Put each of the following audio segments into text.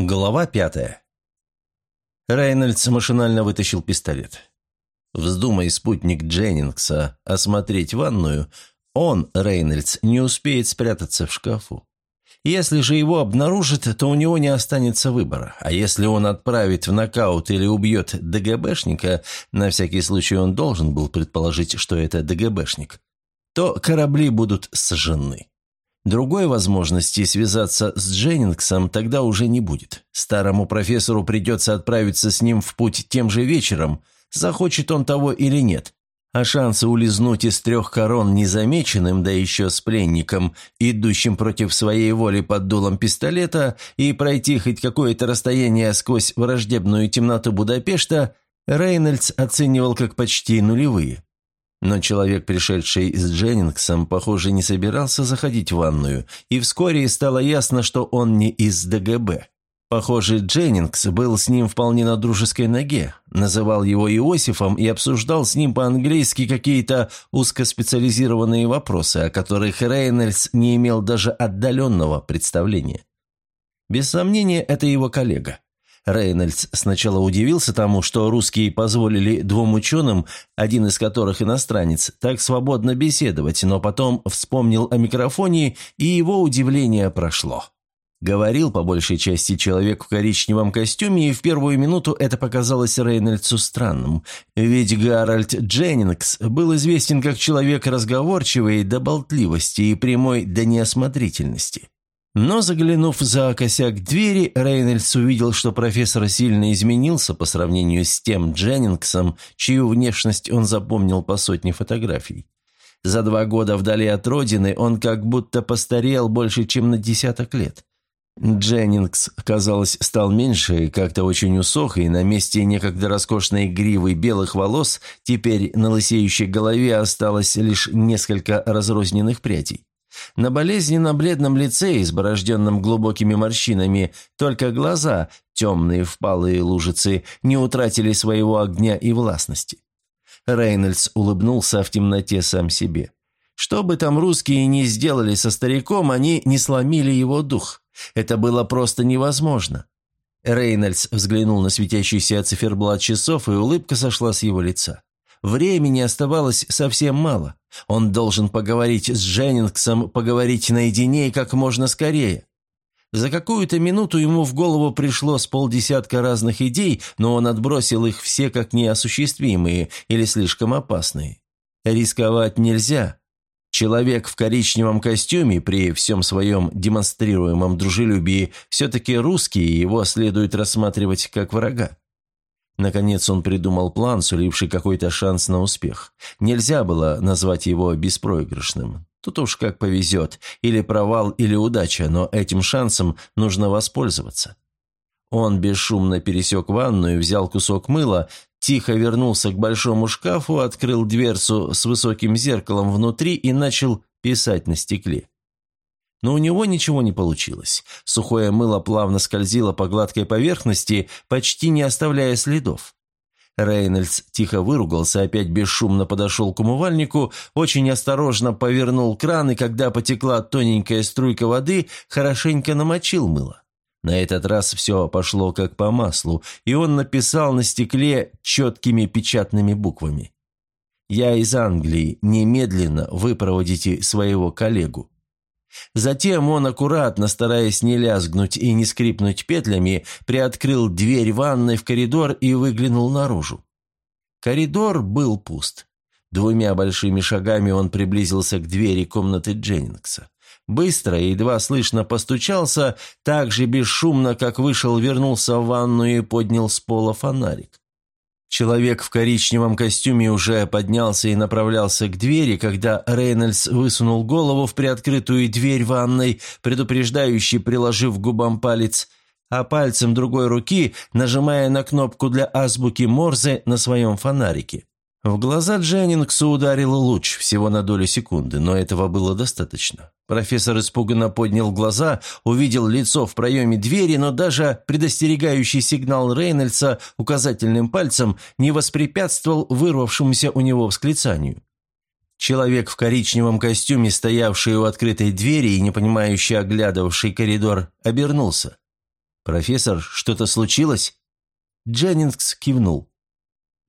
Глава пятая. Рейнольдс машинально вытащил пистолет. Вздумай спутник Дженнингса осмотреть ванную, он, Рейнольдс, не успеет спрятаться в шкафу. Если же его обнаружат, то у него не останется выбора. А если он отправит в нокаут или убьет ДГБшника, на всякий случай он должен был предположить, что это ДГБшник, то корабли будут сожжены. Другой возможности связаться с Дженнингсом тогда уже не будет. Старому профессору придется отправиться с ним в путь тем же вечером, захочет он того или нет. А шансы улизнуть из трех корон незамеченным, да еще с пленником, идущим против своей воли под дулом пистолета, и пройти хоть какое-то расстояние сквозь враждебную темноту Будапешта, Рейнольдс оценивал как почти нулевые. Но человек, пришедший с Дженнингсом, похоже, не собирался заходить в ванную, и вскоре стало ясно, что он не из ДГБ. Похоже, Дженнингс был с ним вполне на дружеской ноге, называл его Иосифом и обсуждал с ним по-английски какие-то узкоспециализированные вопросы, о которых Рейнольдс не имел даже отдаленного представления. Без сомнения, это его коллега. Рейнольдс сначала удивился тому, что русские позволили двум ученым, один из которых иностранец, так свободно беседовать, но потом вспомнил о микрофоне, и его удивление прошло. Говорил по большей части человек в коричневом костюме, и в первую минуту это показалось Рейнольдсу странным, ведь Гарольд Дженнингс был известен как человек разговорчивый до болтливости и прямой до неосмотрительности. Но заглянув за косяк двери, Рейнольдс увидел, что профессор сильно изменился по сравнению с тем Дженнингсом, чью внешность он запомнил по сотне фотографий. За два года вдали от родины он как будто постарел больше, чем на десяток лет. Дженнингс, казалось, стал меньше, как-то очень усох, и на месте некогда роскошной гривы белых волос теперь на лысеющей голове осталось лишь несколько разрозненных прядей. На болезненно-бледном лице, изборожденном глубокими морщинами, только глаза, темные впалые лужицы, не утратили своего огня и властности. Рейнольдс улыбнулся в темноте сам себе. Что бы там русские ни сделали со стариком, они не сломили его дух. Это было просто невозможно. Рейнольдс взглянул на светящийся циферблат часов, и улыбка сошла с его лица. Времени оставалось совсем мало. Он должен поговорить с Дженнингсом, поговорить наедине и как можно скорее. За какую-то минуту ему в голову пришло с полдесятка разных идей, но он отбросил их все как неосуществимые или слишком опасные. Рисковать нельзя. Человек в коричневом костюме при всем своем демонстрируемом дружелюбии все-таки русский, и его следует рассматривать как врага. Наконец он придумал план, суливший какой-то шанс на успех. Нельзя было назвать его беспроигрышным. Тут уж как повезет, или провал, или удача, но этим шансом нужно воспользоваться. Он бесшумно пересек ванную, взял кусок мыла, тихо вернулся к большому шкафу, открыл дверцу с высоким зеркалом внутри и начал писать на стекле. Но у него ничего не получилось. Сухое мыло плавно скользило по гладкой поверхности, почти не оставляя следов. Рейнольдс тихо выругался, опять бесшумно подошел к умывальнику, очень осторожно повернул кран, и когда потекла тоненькая струйка воды, хорошенько намочил мыло. На этот раз все пошло как по маслу, и он написал на стекле четкими печатными буквами. «Я из Англии. Немедленно выпроводите своего коллегу». Затем он аккуратно, стараясь не лязгнуть и не скрипнуть петлями, приоткрыл дверь ванной в коридор и выглянул наружу. Коридор был пуст. Двумя большими шагами он приблизился к двери комнаты Дженнингса. Быстро и едва слышно постучался, так же бесшумно, как вышел, вернулся в ванную и поднял с пола фонарик. Человек в коричневом костюме уже поднялся и направлялся к двери, когда Рейнольдс высунул голову в приоткрытую дверь ванной, предупреждающий, приложив губам палец, а пальцем другой руки нажимая на кнопку для азбуки Морзе на своем фонарике. В глаза Дженнингсу ударил луч всего на долю секунды, но этого было достаточно. Профессор испуганно поднял глаза, увидел лицо в проеме двери, но даже предостерегающий сигнал Рейнольдса указательным пальцем не воспрепятствовал вырвавшемуся у него восклицанию. Человек в коричневом костюме, стоявший у открытой двери и не понимающий оглядывавший коридор, обернулся. «Профессор, что-то случилось?» Дженнингс кивнул.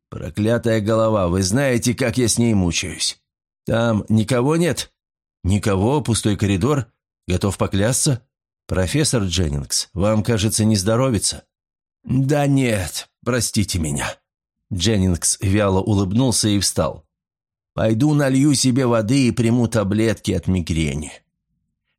«Проклятая голова, вы знаете, как я с ней мучаюсь. Там никого нет?» «Никого, пустой коридор. Готов поклясться?» «Профессор Дженнингс, вам, кажется, не здоровится». «Да нет, простите меня». Дженнингс вяло улыбнулся и встал. «Пойду налью себе воды и приму таблетки от мигрени».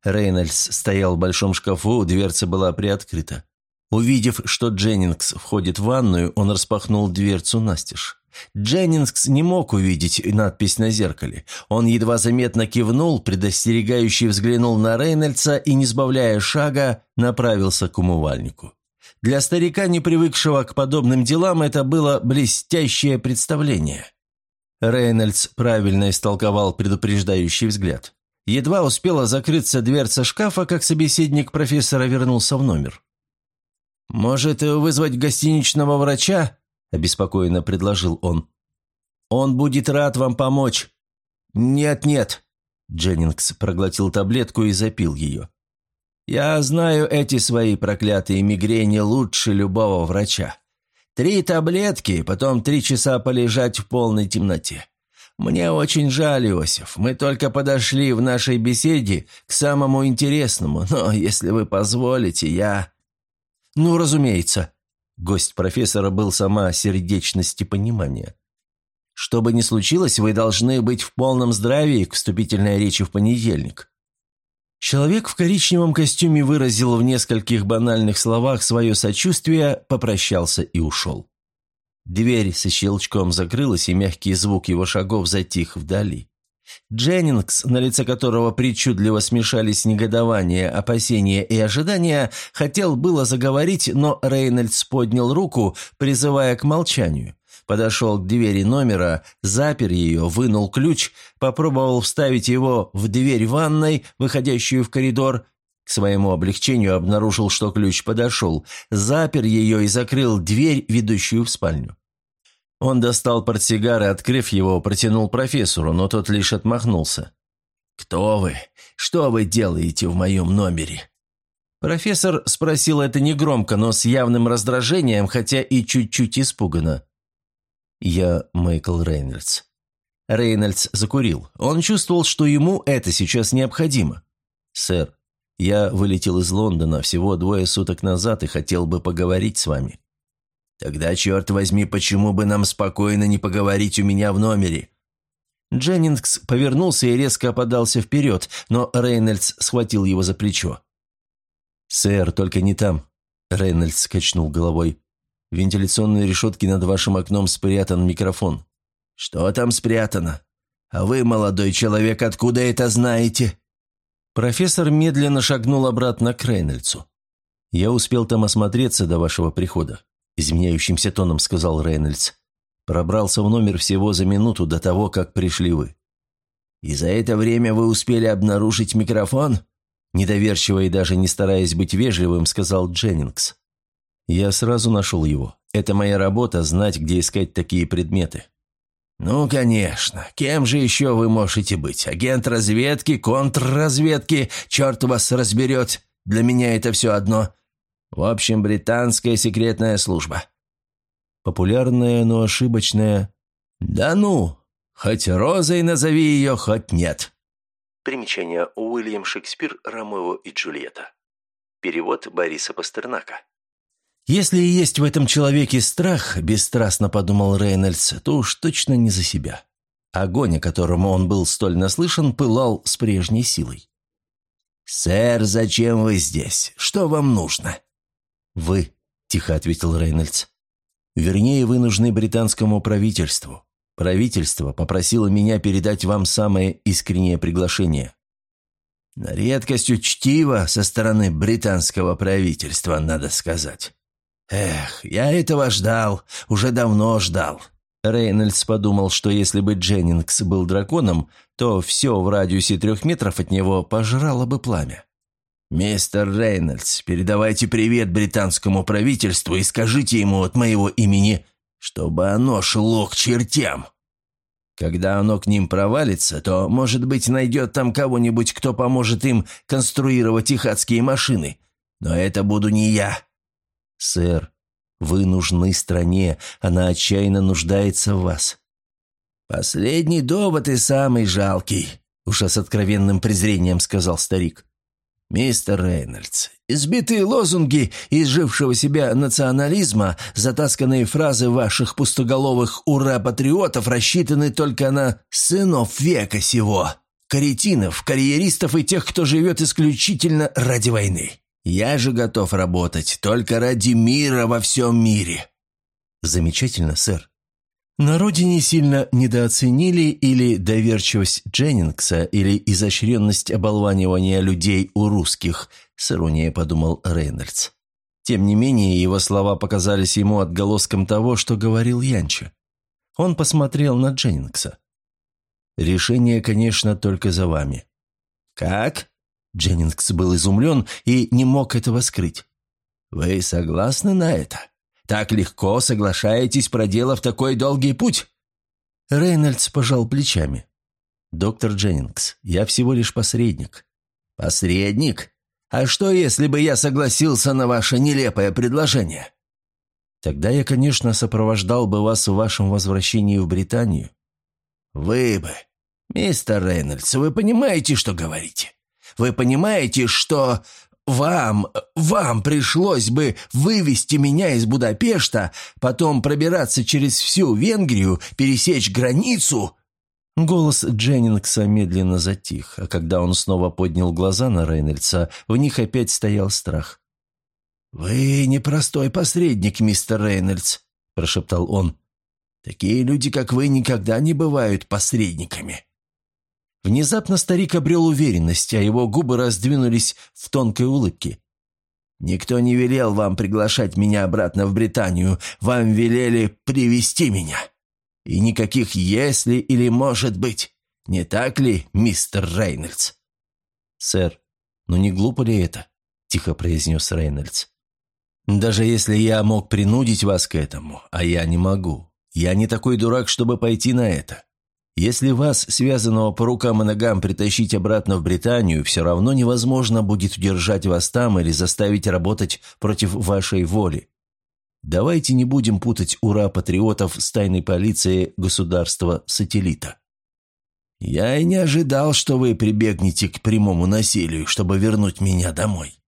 Рейнольдс стоял в большом шкафу, дверца была приоткрыта. Увидев, что Дженнингс входит в ванную, он распахнул дверцу настежь. Дженнингс не мог увидеть надпись на зеркале. Он едва заметно кивнул, предостерегающий взглянул на Рейнольдса и, не сбавляя шага, направился к умывальнику. Для старика, не привыкшего к подобным делам, это было блестящее представление. Рейнольдс правильно истолковал предупреждающий взгляд. Едва успела закрыться дверца шкафа, как собеседник профессора вернулся в номер. «Может, вызвать гостиничного врача?» – обеспокоенно предложил он. «Он будет рад вам помочь». «Нет-нет», – Дженнингс проглотил таблетку и запил ее. «Я знаю эти свои проклятые мигрени лучше любого врача. Три таблетки, потом три часа полежать в полной темноте. Мне очень жаль, Иосиф, мы только подошли в нашей беседе к самому интересному, но, если вы позволите, я...» «Ну, разумеется». Гость профессора был сама сердечность и понимание. «Что бы ни случилось, вы должны быть в полном здравии к вступительной речи в понедельник». Человек в коричневом костюме выразил в нескольких банальных словах свое сочувствие, попрощался и ушел. Дверь со щелчком закрылась, и мягкий звук его шагов затих вдали. Дженнингс, на лице которого причудливо смешались негодование, опасения и ожидания, хотел было заговорить, но Рейнольдс поднял руку, призывая к молчанию. Подошел к двери номера, запер ее, вынул ключ, попробовал вставить его в дверь ванной, выходящую в коридор. К своему облегчению обнаружил, что ключ подошел, запер ее и закрыл дверь, ведущую в спальню. Он достал портсигар и, открыв его, протянул профессору, но тот лишь отмахнулся. «Кто вы? Что вы делаете в моем номере?» Профессор спросил это негромко, но с явным раздражением, хотя и чуть-чуть испуганно. «Я Майкл Рейнольдс». Рейнольдс закурил. Он чувствовал, что ему это сейчас необходимо. «Сэр, я вылетел из Лондона всего двое суток назад и хотел бы поговорить с вами». Тогда, черт возьми, почему бы нам спокойно не поговорить у меня в номере?» Дженнингс повернулся и резко подался вперед, но Рейнольдс схватил его за плечо. «Сэр, только не там», — Рейнольдс качнул головой. «В вентиляционной решетке над вашим окном спрятан микрофон». «Что там спрятано? А вы, молодой человек, откуда это знаете?» Профессор медленно шагнул обратно к Рейнольдсу. «Я успел там осмотреться до вашего прихода изменяющимся тоном сказал Рейнольдс. «Пробрался в номер всего за минуту до того, как пришли вы». «И за это время вы успели обнаружить микрофон?» Недоверчиво и даже не стараясь быть вежливым, сказал Дженнингс. «Я сразу нашел его. Это моя работа – знать, где искать такие предметы». «Ну, конечно. Кем же еще вы можете быть? Агент разведки, контрразведки? Черт вас разберет. Для меня это все одно. В общем, британская секретная служба. Популярная, но ошибочная. Да ну, хоть Розой назови ее, хоть нет. Примечание. Уильям Шекспир, Ромео и Джульетта. Перевод Бориса Пастернака. «Если и есть в этом человеке страх, — бесстрастно подумал Рейнольдс, — то уж точно не за себя. Огонь, о котором он был столь наслышан, пылал с прежней силой. «Сэр, зачем вы здесь? Что вам нужно?» «Вы», – тихо ответил Рейнольдс. «Вернее, вы нужны британскому правительству. Правительство попросило меня передать вам самое искреннее приглашение». «На редкость учтиво со стороны британского правительства, надо сказать. Эх, я этого ждал, уже давно ждал». Рейнольдс подумал, что если бы Дженнингс был драконом, то все в радиусе трех метров от него пожрало бы пламя. «Мистер Рейнольдс, передавайте привет британскому правительству и скажите ему от моего имени, чтобы оно шло к чертям. Когда оно к ним провалится, то, может быть, найдет там кого-нибудь, кто поможет им конструировать их адские машины. Но это буду не я. «Сэр, вы нужны стране, она отчаянно нуждается в вас». «Последний довод и самый жалкий», — уж с откровенным презрением сказал старик. «Мистер Рейнольдс, избитые лозунги изжившего себя национализма, затасканные фразы ваших пустоголовых «ура-патриотов» рассчитаны только на сынов века сего, каретинов, карьеристов и тех, кто живет исключительно ради войны. Я же готов работать только ради мира во всем мире». «Замечательно, сэр. На родине сильно недооценили или доверчивость Дженнингса, или изощренность оболванивания людей у русских, с иронией подумал Рейнольдс. Тем не менее, его слова показались ему отголоском того, что говорил Янча. Он посмотрел на Дженнингса. «Решение, конечно, только за вами». «Как?» Дженнингс был изумлен и не мог этого скрыть. «Вы согласны на это?» Так легко соглашаетесь, проделав такой долгий путь?» Рейнольдс пожал плечами. «Доктор Дженнингс, я всего лишь посредник». «Посредник? А что, если бы я согласился на ваше нелепое предложение?» «Тогда я, конечно, сопровождал бы вас в вашем возвращении в Британию». «Вы бы. Мистер Рейнольдс, вы понимаете, что говорите? Вы понимаете, что вам, вам пришлось бы вывести меня из Будапешта, потом пробираться через всю Венгрию, пересечь границу». Голос Дженнингса медленно затих, а когда он снова поднял глаза на Рейнольдса, в них опять стоял страх. «Вы непростой посредник, мистер Рейнольдс», – прошептал он. «Такие люди, как вы, никогда не бывают посредниками». Внезапно старик обрел уверенность, а его губы раздвинулись в тонкой улыбке. «Никто не велел вам приглашать меня обратно в Британию. Вам велели привести меня. И никаких «если» или «может быть». Не так ли, мистер Рейнольдс?» «Сэр, ну не глупо ли это?» – тихо произнес Рейнольдс. «Даже если я мог принудить вас к этому, а я не могу. Я не такой дурак, чтобы пойти на это. Если вас, связанного по рукам и ногам, притащить обратно в Британию, все равно невозможно будет удержать вас там или заставить работать против вашей воли. Давайте не будем путать ура патриотов с тайной полицией государства-сателлита. Я и не ожидал, что вы прибегнете к прямому насилию, чтобы вернуть меня домой.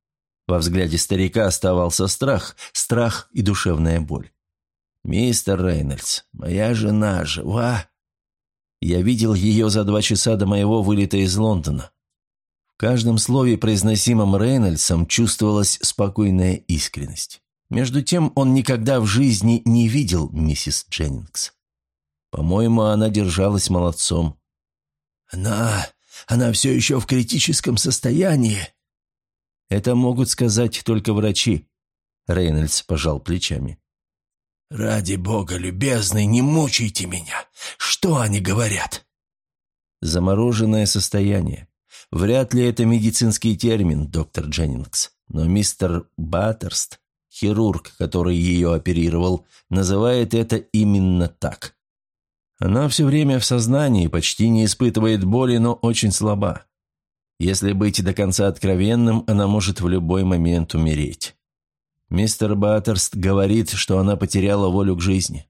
Во взгляде старика оставался страх, страх и душевная боль. «Мистер Рейнольдс, моя жена жива?» Я видел ее за два часа до моего вылета из Лондона. В каждом слове, произносимом Рейнольдсом, чувствовалась спокойная искренность. Между тем, он никогда в жизни не видел миссис Дженнингс. По-моему, она держалась молодцом. «Она... она все еще в критическом состоянии». «Это могут сказать только врачи», — Рейнольдс пожал плечами. «Ради бога, любезный, не мучайте меня! Что они говорят?» «Замороженное состояние. Вряд ли это медицинский термин, доктор Дженнингс, но мистер Баттерст, хирург, который ее оперировал, называет это именно так. Она все время в сознании, почти не испытывает боли, но очень слаба. Если быть до конца откровенным, она может в любой момент умереть. Мистер Баттерст говорит, что она потеряла волю к жизни».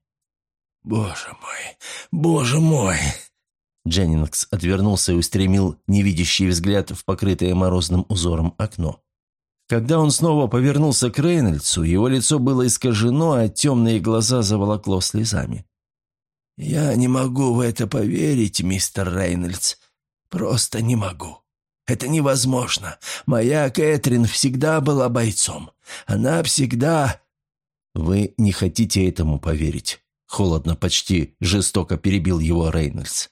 «Боже мой! Боже мой!» Дженнингс отвернулся и устремил невидящий взгляд в покрытое морозным узором окно. Когда он снова повернулся к Рейнольдсу, его лицо было искажено, а темные глаза заволокло слезами. «Я не могу в это поверить, мистер Рейнольдс. Просто не могу. Это невозможно. Моя Кэтрин всегда была бойцом. Она всегда...» «Вы не хотите этому поверить», — холодно, почти жестоко перебил его Рейнольдс.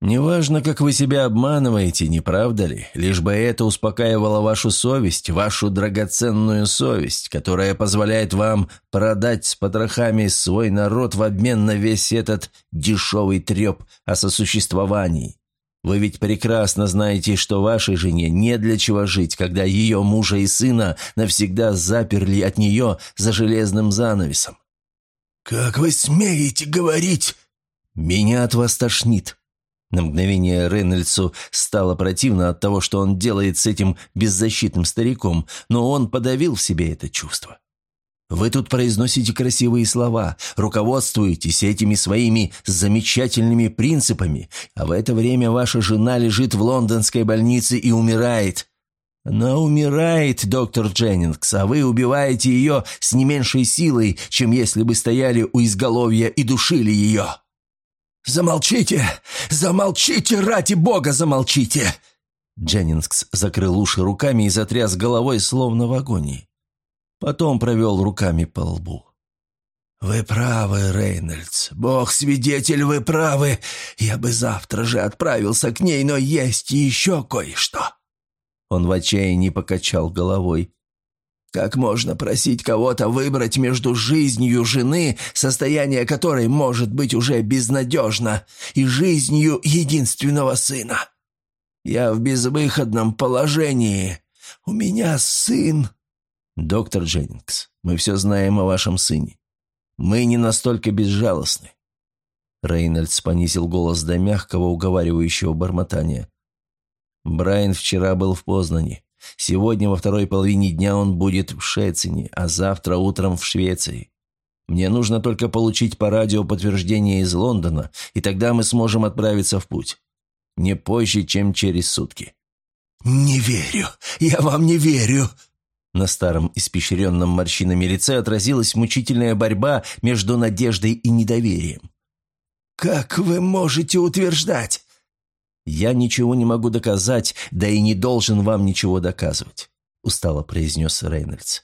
«Неважно, как вы себя обманываете, не правда ли? Лишь бы это успокаивало вашу совесть, вашу драгоценную совесть, которая позволяет вам продать с потрохами свой народ в обмен на весь этот дешевый треп о сосуществовании. Вы ведь прекрасно знаете, что вашей жене не для чего жить, когда ее мужа и сына навсегда заперли от нее за железным занавесом. «Как вы смеете говорить?» «Меня от вас тошнит». На мгновение Рейнольдсу стало противно от того, что он делает с этим беззащитным стариком, но он подавил в себе это чувство. Вы тут произносите красивые слова, руководствуетесь этими своими замечательными принципами, а в это время ваша жена лежит в лондонской больнице и умирает. Она умирает, доктор Дженнингс, а вы убиваете ее с не меньшей силой, чем если бы стояли у изголовья и душили ее. «Замолчите! Замолчите! Ради бога, замолчите!» Дженнингс закрыл уши руками и затряс головой, словно в агонии. Потом провел руками по лбу. «Вы правы, Рейнольдс. Бог свидетель, вы правы. Я бы завтра же отправился к ней, но есть еще кое-что». Он в отчаянии покачал головой. «Как можно просить кого-то выбрать между жизнью жены, состояние которой может быть уже безнадежно, и жизнью единственного сына? Я в безвыходном положении. У меня сын...» «Доктор Дженнингс, мы все знаем о вашем сыне. Мы не настолько безжалостны». Рейнольдс понизил голос до мягкого, уговаривающего бормотания. «Брайан вчера был в Познане. Сегодня во второй половине дня он будет в Шецине, а завтра утром в Швеции. Мне нужно только получить по радио подтверждение из Лондона, и тогда мы сможем отправиться в путь. Не позже, чем через сутки». «Не верю! Я вам не верю!» На старом испещренном морщинами лице отразилась мучительная борьба между надеждой и недоверием. «Как вы можете утверждать?» «Я ничего не могу доказать, да и не должен вам ничего доказывать», — устало произнес Рейнольдс.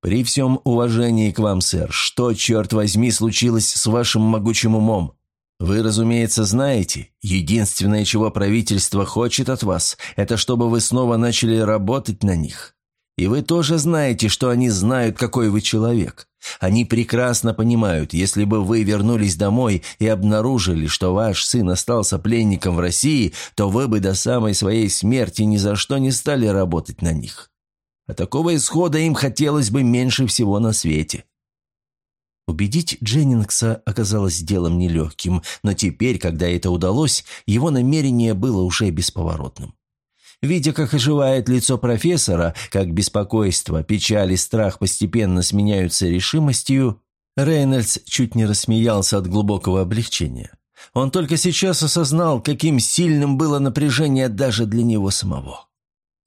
«При всем уважении к вам, сэр, что, черт возьми, случилось с вашим могучим умом? Вы, разумеется, знаете, единственное, чего правительство хочет от вас, это чтобы вы снова начали работать на них. И вы тоже знаете, что они знают, какой вы человек. Они прекрасно понимают, если бы вы вернулись домой и обнаружили, что ваш сын остался пленником в России, то вы бы до самой своей смерти ни за что не стали работать на них. А такого исхода им хотелось бы меньше всего на свете. Убедить Дженнингса оказалось делом нелегким, но теперь, когда это удалось, его намерение было уже бесповоротным. Видя, как оживает лицо профессора, как беспокойство, печаль и страх постепенно сменяются решимостью, Рейнольдс чуть не рассмеялся от глубокого облегчения. Он только сейчас осознал, каким сильным было напряжение даже для него самого.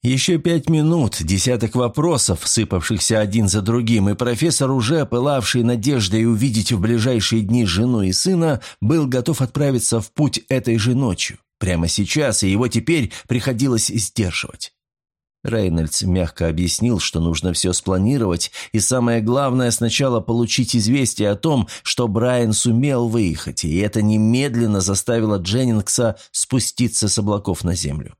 Еще пять минут, десяток вопросов, сыпавшихся один за другим, и профессор, уже пылавший надеждой увидеть в ближайшие дни жену и сына, был готов отправиться в путь этой же ночью. Прямо сейчас, и его теперь приходилось сдерживать. Рейнольдс мягко объяснил, что нужно все спланировать, и самое главное сначала получить известие о том, что Брайан сумел выехать, и это немедленно заставило Дженнингса спуститься с облаков на землю.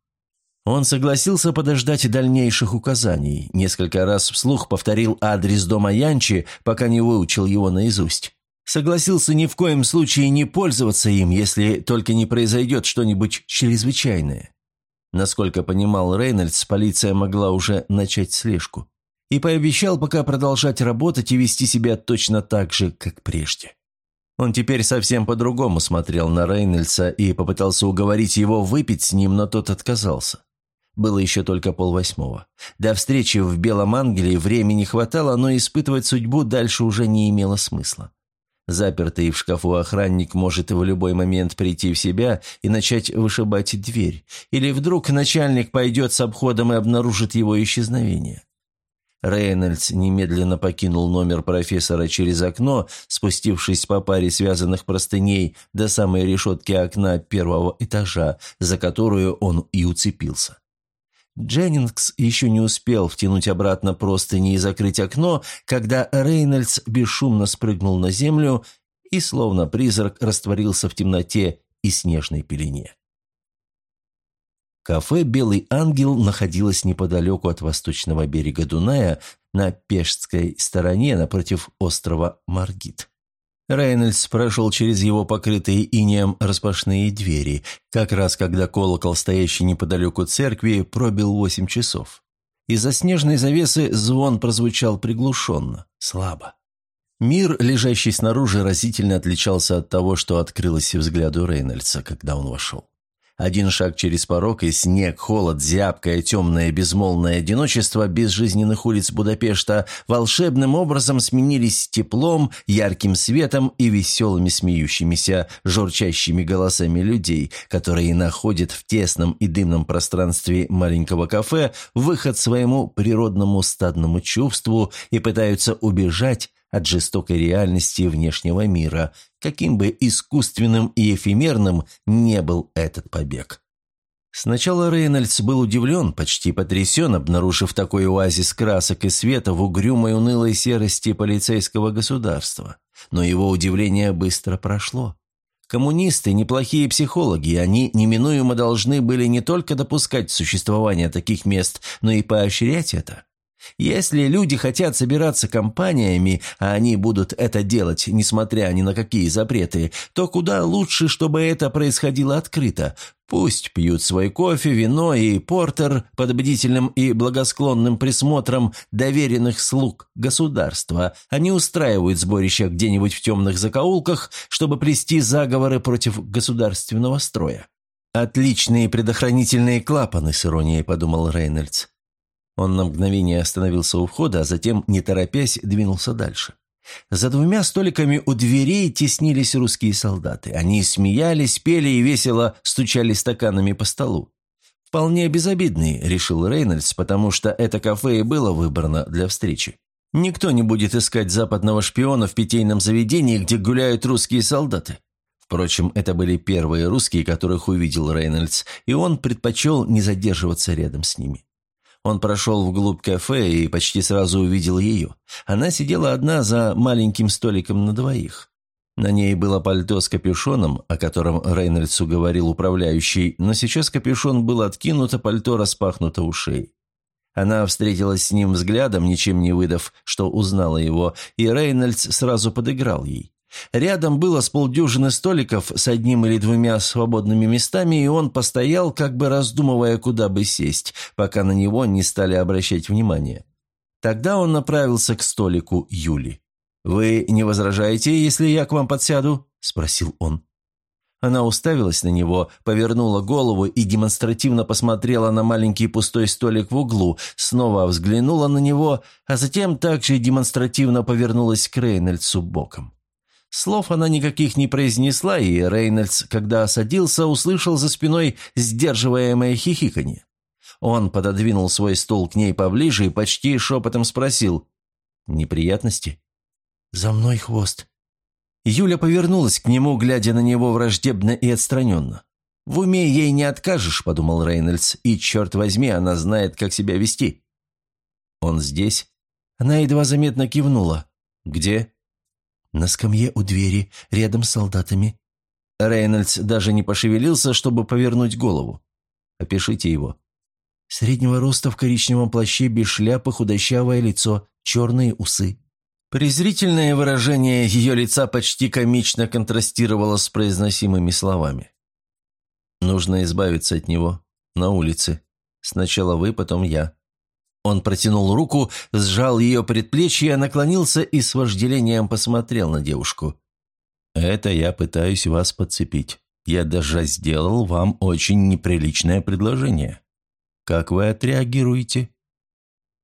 Он согласился подождать дальнейших указаний, несколько раз вслух повторил адрес дома Янчи, пока не выучил его наизусть. Согласился ни в коем случае не пользоваться им, если только не произойдет что-нибудь чрезвычайное. Насколько понимал Рейнольдс, полиция могла уже начать слежку. И пообещал пока продолжать работать и вести себя точно так же, как прежде. Он теперь совсем по-другому смотрел на Рейнольдса и попытался уговорить его выпить с ним, но тот отказался. Было еще только полвосьмого. До встречи в Белом Ангеле времени хватало, но испытывать судьбу дальше уже не имело смысла. Запертый в шкафу охранник может в любой момент прийти в себя и начать вышибать дверь. Или вдруг начальник пойдет с обходом и обнаружит его исчезновение. Рейнольдс немедленно покинул номер профессора через окно, спустившись по паре связанных простыней до самой решетки окна первого этажа, за которую он и уцепился. Дженнингс еще не успел втянуть обратно простыни и закрыть окно, когда Рейнольдс бесшумно спрыгнул на землю и, словно призрак, растворился в темноте и снежной пелене. Кафе «Белый ангел» находилось неподалеку от восточного берега Дуная на Пешской стороне напротив острова Маргит. Рейнольдс прошел через его покрытые инеем распашные двери, как раз когда колокол, стоящий неподалеку церкви, пробил восемь часов. Из-за снежной завесы звон прозвучал приглушенно, слабо. Мир, лежащий снаружи, разительно отличался от того, что открылось взгляду Рейнольдса, когда он вошел. Один шаг через порог, и снег, холод, зябкое, темное, безмолвное одиночество безжизненных улиц Будапешта волшебным образом сменились теплом, ярким светом и веселыми смеющимися, журчащими голосами людей, которые находят в тесном и дымном пространстве маленького кафе выход своему природному стадному чувству и пытаются убежать от жестокой реальности внешнего мира, каким бы искусственным и эфемерным не был этот побег. Сначала Рейнольдс был удивлен, почти потрясен, обнаружив такой оазис красок и света в угрюмой унылой серости полицейского государства. Но его удивление быстро прошло. Коммунисты – неплохие психологи, они неминуемо должны были не только допускать существование таких мест, но и поощрять это. Если люди хотят собираться компаниями, а они будут это делать, несмотря ни на какие запреты, то куда лучше, чтобы это происходило открыто. Пусть пьют свой кофе, вино и портер под бдительным и благосклонным присмотром доверенных слуг государства. Они устраивают сборища где-нибудь в темных закоулках, чтобы плести заговоры против государственного строя. «Отличные предохранительные клапаны», — с иронией подумал Рейнольдс. Он на мгновение остановился у входа, а затем, не торопясь, двинулся дальше. За двумя столиками у дверей теснились русские солдаты. Они смеялись, пели и весело стучали стаканами по столу. «Вполне безобидный», — решил Рейнольдс, потому что это кафе и было выбрано для встречи. Никто не будет искать западного шпиона в питейном заведении, где гуляют русские солдаты. Впрочем, это были первые русские, которых увидел Рейнольдс, и он предпочел не задерживаться рядом с ними. Он прошел вглубь кафе и почти сразу увидел ее. Она сидела одна за маленьким столиком на двоих. На ней было пальто с капюшоном, о котором Рейнольдсу говорил управляющий, но сейчас капюшон был откинут, а пальто распахнуто у шеи. Она встретилась с ним взглядом, ничем не выдав, что узнала его, и Рейнольдс сразу подыграл ей. Рядом было с полдюжины столиков с одним или двумя свободными местами, и он постоял, как бы раздумывая, куда бы сесть, пока на него не стали обращать внимание. Тогда он направился к столику Юли. «Вы не возражаете, если я к вам подсяду?» – спросил он. Она уставилась на него, повернула голову и демонстративно посмотрела на маленький пустой столик в углу, снова взглянула на него, а затем также демонстративно повернулась к Рейнольдсу боком. Слов она никаких не произнесла, и Рейнольдс, когда садился, услышал за спиной сдерживаемое хихиканье. Он пододвинул свой стул к ней поближе и почти шепотом спросил «Неприятности?» «За мной хвост». Юля повернулась к нему, глядя на него враждебно и отстраненно. «В уме ей не откажешь», — подумал Рейнольдс, «и, черт возьми, она знает, как себя вести». «Он здесь?» Она едва заметно кивнула. «Где?» На скамье у двери, рядом с солдатами. Рейнольдс даже не пошевелился, чтобы повернуть голову. Опишите его. Среднего роста в коричневом плаще, без шляпы, худощавое лицо, черные усы. Презрительное выражение ее лица почти комично контрастировало с произносимыми словами. «Нужно избавиться от него. На улице. Сначала вы, потом я. Он протянул руку, сжал ее предплечье, наклонился и с вожделением посмотрел на девушку. «Это я пытаюсь вас подцепить. Я даже сделал вам очень неприличное предложение. Как вы отреагируете?»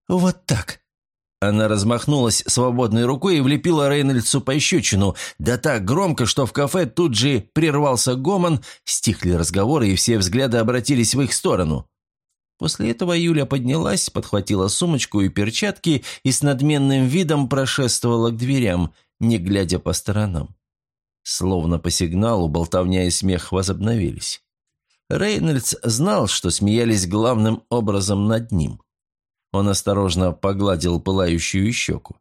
«Вот так», она размахнулась свободной рукой и влепила Рейнольдсу пощечину, да так громко, что в кафе тут же прервался гомон, стихли разговоры и все взгляды обратились в их сторону. После этого Юля поднялась, подхватила сумочку и перчатки и с надменным видом прошествовала к дверям, не глядя по сторонам. Словно по сигналу болтовня и смех возобновились. Рейнольдс знал, что смеялись главным образом над ним. Он осторожно погладил пылающую щеку.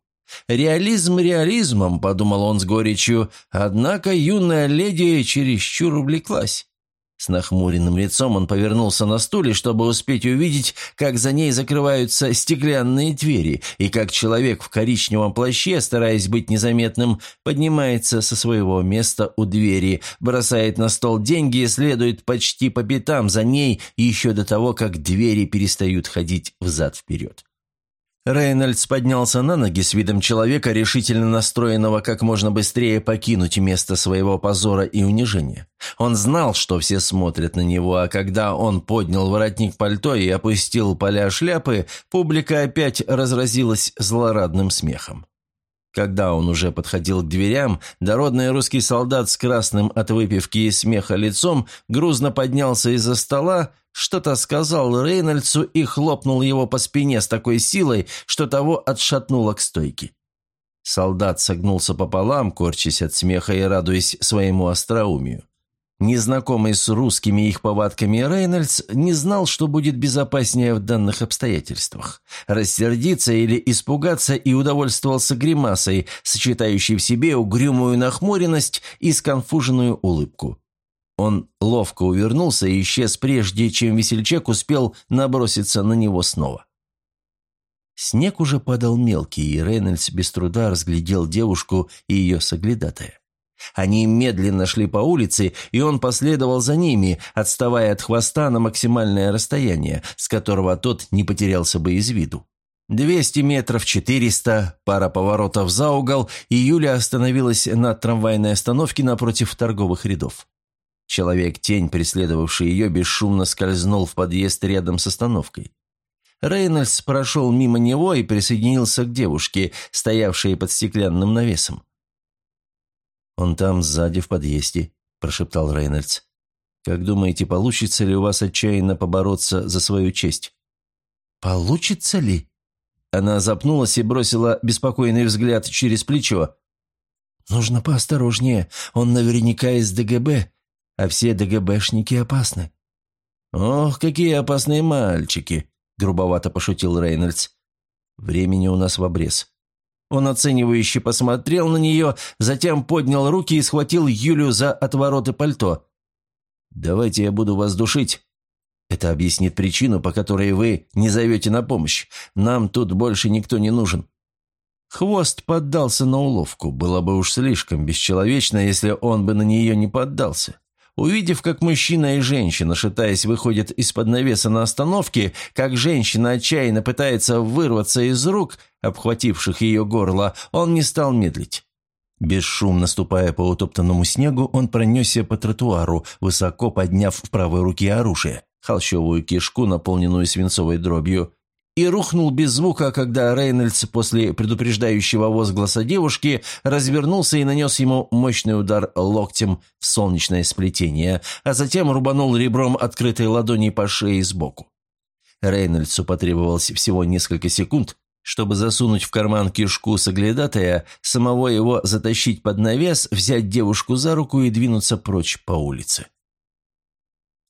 «Реализм реализмом», — подумал он с горечью, однако юная леди чересчур увлеклась. С нахмуренным лицом он повернулся на стуле, чтобы успеть увидеть, как за ней закрываются стеклянные двери, и как человек в коричневом плаще, стараясь быть незаметным, поднимается со своего места у двери, бросает на стол деньги и следует почти по пятам за ней еще до того, как двери перестают ходить взад-вперед. Рейнольдс поднялся на ноги с видом человека, решительно настроенного как можно быстрее покинуть место своего позора и унижения. Он знал, что все смотрят на него, а когда он поднял воротник пальто и опустил поля шляпы, публика опять разразилась злорадным смехом. Когда он уже подходил к дверям, дородный русский солдат с красным от выпивки и смеха лицом грузно поднялся из-за стола, что-то сказал Рейнольдсу и хлопнул его по спине с такой силой, что того отшатнуло к стойке. Солдат согнулся пополам, корчась от смеха и радуясь своему остроумию. Незнакомый с русскими их повадками Рейнольдс не знал, что будет безопаснее в данных обстоятельствах. Рассердиться или испугаться и удовольствовался гримасой, сочетающей в себе угрюмую нахмуренность и сконфуженную улыбку. Он ловко увернулся и исчез прежде, чем весельчак успел наброситься на него снова. Снег уже падал мелкий, и Рейнольдс без труда разглядел девушку и ее соглядатая. Они медленно шли по улице, и он последовал за ними, отставая от хвоста на максимальное расстояние, с которого тот не потерялся бы из виду. Двести метров, четыреста, пара поворотов за угол, и Юля остановилась на трамвайной остановке напротив торговых рядов. Человек-тень, преследовавший ее, бесшумно скользнул в подъезд рядом с остановкой. Рейнольдс прошел мимо него и присоединился к девушке, стоявшей под стеклянным навесом. «Он там, сзади, в подъезде», – прошептал Рейнольдс. «Как думаете, получится ли у вас отчаянно побороться за свою честь?» «Получится ли?» Она запнулась и бросила беспокойный взгляд через плечо. «Нужно поосторожнее. Он наверняка из ДГБ а все ДГБшники опасны». «Ох, какие опасные мальчики!» – грубовато пошутил Рейнольдс. «Времени у нас в обрез». Он оценивающе посмотрел на нее, затем поднял руки и схватил Юлю за отвороты пальто. «Давайте я буду вас душить. Это объяснит причину, по которой вы не зовете на помощь. Нам тут больше никто не нужен». Хвост поддался на уловку. Было бы уж слишком бесчеловечно, если он бы на нее не поддался. Увидев, как мужчина и женщина, шатаясь, выходят из-под навеса на остановке, как женщина отчаянно пытается вырваться из рук, обхвативших ее горло, он не стал медлить. Бесшумно ступая по утоптанному снегу, он пронесся по тротуару, высоко подняв в правой руке оружие, холщовую кишку, наполненную свинцовой дробью, и рухнул без звука, когда Рейнольдс после предупреждающего возгласа девушки развернулся и нанес ему мощный удар локтем в солнечное сплетение, а затем рубанул ребром открытой ладони по шее сбоку. Рейнольдсу потребовалось всего несколько секунд, чтобы засунуть в карман кишку соглядатая, самого его затащить под навес, взять девушку за руку и двинуться прочь по улице.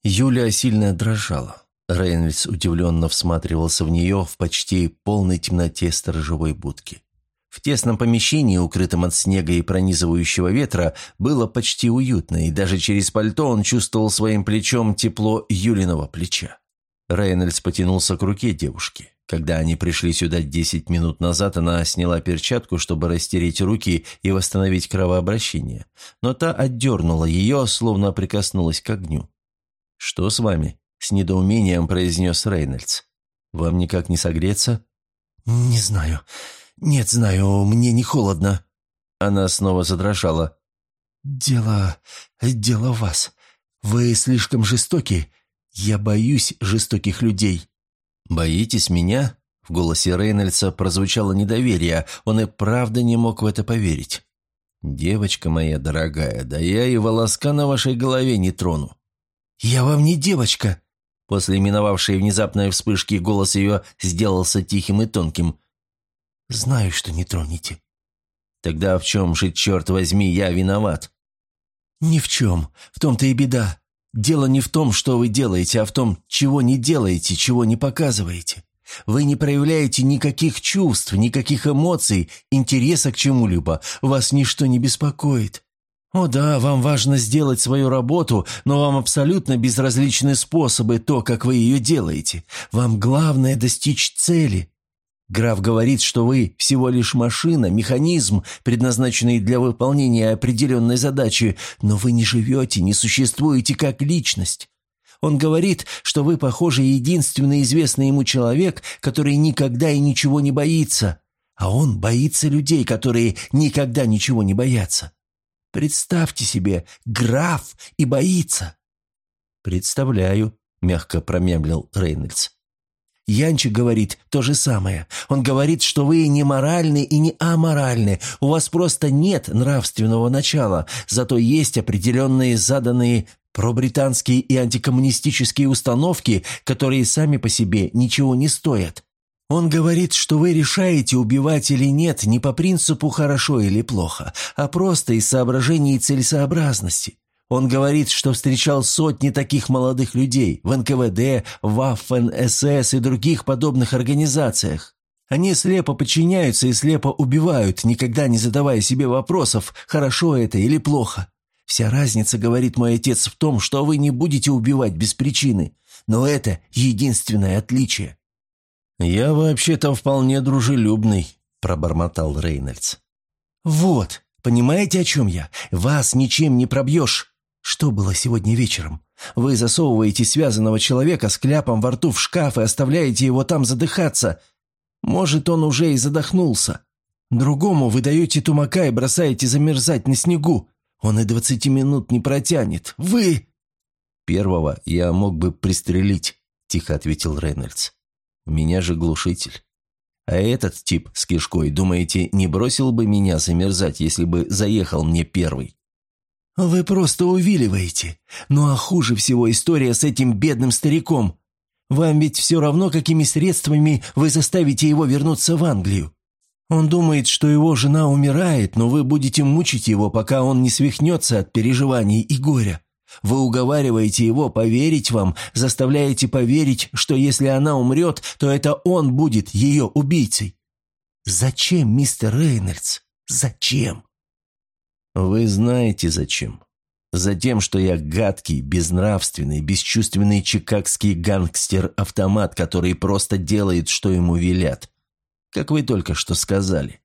Юля сильно дрожала. Рейнольдс удивленно всматривался в нее в почти полной темноте сторожевой будки. В тесном помещении, укрытом от снега и пронизывающего ветра, было почти уютно, и даже через пальто он чувствовал своим плечом тепло Юлиного плеча. Рейнольдс потянулся к руке девушки. Когда они пришли сюда десять минут назад, она сняла перчатку, чтобы растереть руки и восстановить кровообращение. Но та отдернула ее, словно прикоснулась к огню. «Что с вами?» С недоумением произнес Рейнольдс. «Вам никак не согреться?» «Не знаю. Нет, знаю, мне не холодно». Она снова задрожала. «Дело... дело в вас. Вы слишком жестоки. Я боюсь жестоких людей». «Боитесь меня?» В голосе Рейнольдса прозвучало недоверие. Он и правда не мог в это поверить. «Девочка моя дорогая, да я и волоска на вашей голове не трону». «Я вам не девочка», После миновавшей внезапной вспышки голос ее сделался тихим и тонким. «Знаю, что не тронете». «Тогда в чем же, черт возьми, я виноват?» «Ни в чем. В том-то и беда. Дело не в том, что вы делаете, а в том, чего не делаете, чего не показываете. Вы не проявляете никаких чувств, никаких эмоций, интереса к чему-либо. Вас ничто не беспокоит. «О да, вам важно сделать свою работу, но вам абсолютно безразличны способы, то, как вы ее делаете. Вам главное достичь цели». Граф говорит, что вы всего лишь машина, механизм, предназначенный для выполнения определенной задачи, но вы не живете, не существуете как личность. Он говорит, что вы, похоже, единственный известный ему человек, который никогда и ничего не боится. А он боится людей, которые никогда ничего не боятся. Представьте себе, граф и боится». «Представляю», — мягко промямлил Рейнольдс. Янчик говорит то же самое. Он говорит, что вы не моральны и не аморальны. У вас просто нет нравственного начала, зато есть определенные заданные пробританские и антикоммунистические установки, которые сами по себе ничего не стоят. Он говорит, что вы решаете, убивать или нет, не по принципу «хорошо» или «плохо», а просто из соображений целесообразности. Он говорит, что встречал сотни таких молодых людей в НКВД, Ваффен, СС и других подобных организациях. Они слепо подчиняются и слепо убивают, никогда не задавая себе вопросов, хорошо это или плохо. Вся разница, говорит мой отец, в том, что вы не будете убивать без причины. Но это единственное отличие. «Я вообще-то вполне дружелюбный», – пробормотал Рейнольдс. «Вот, понимаете, о чем я? Вас ничем не пробьешь. Что было сегодня вечером? Вы засовываете связанного человека с кляпом во рту в шкаф и оставляете его там задыхаться. Может, он уже и задохнулся. Другому вы даете тумака и бросаете замерзать на снегу. Он и двадцати минут не протянет. Вы...» «Первого я мог бы пристрелить», – тихо ответил Рейнольдс. У меня же глушитель. А этот тип с кишкой, думаете, не бросил бы меня замерзать, если бы заехал мне первый? Вы просто увиливаете. Ну а хуже всего история с этим бедным стариком. Вам ведь все равно, какими средствами вы заставите его вернуться в Англию. Он думает, что его жена умирает, но вы будете мучить его, пока он не свихнется от переживаний и горя. Вы уговариваете его поверить вам, заставляете поверить, что если она умрет, то это он будет ее убийцей. Зачем, мистер Рейнольдс? Зачем? Вы знаете зачем. Затем, что я гадкий, безнравственный, бесчувственный чикагский гангстер-автомат, который просто делает, что ему велят. Как вы только что сказали.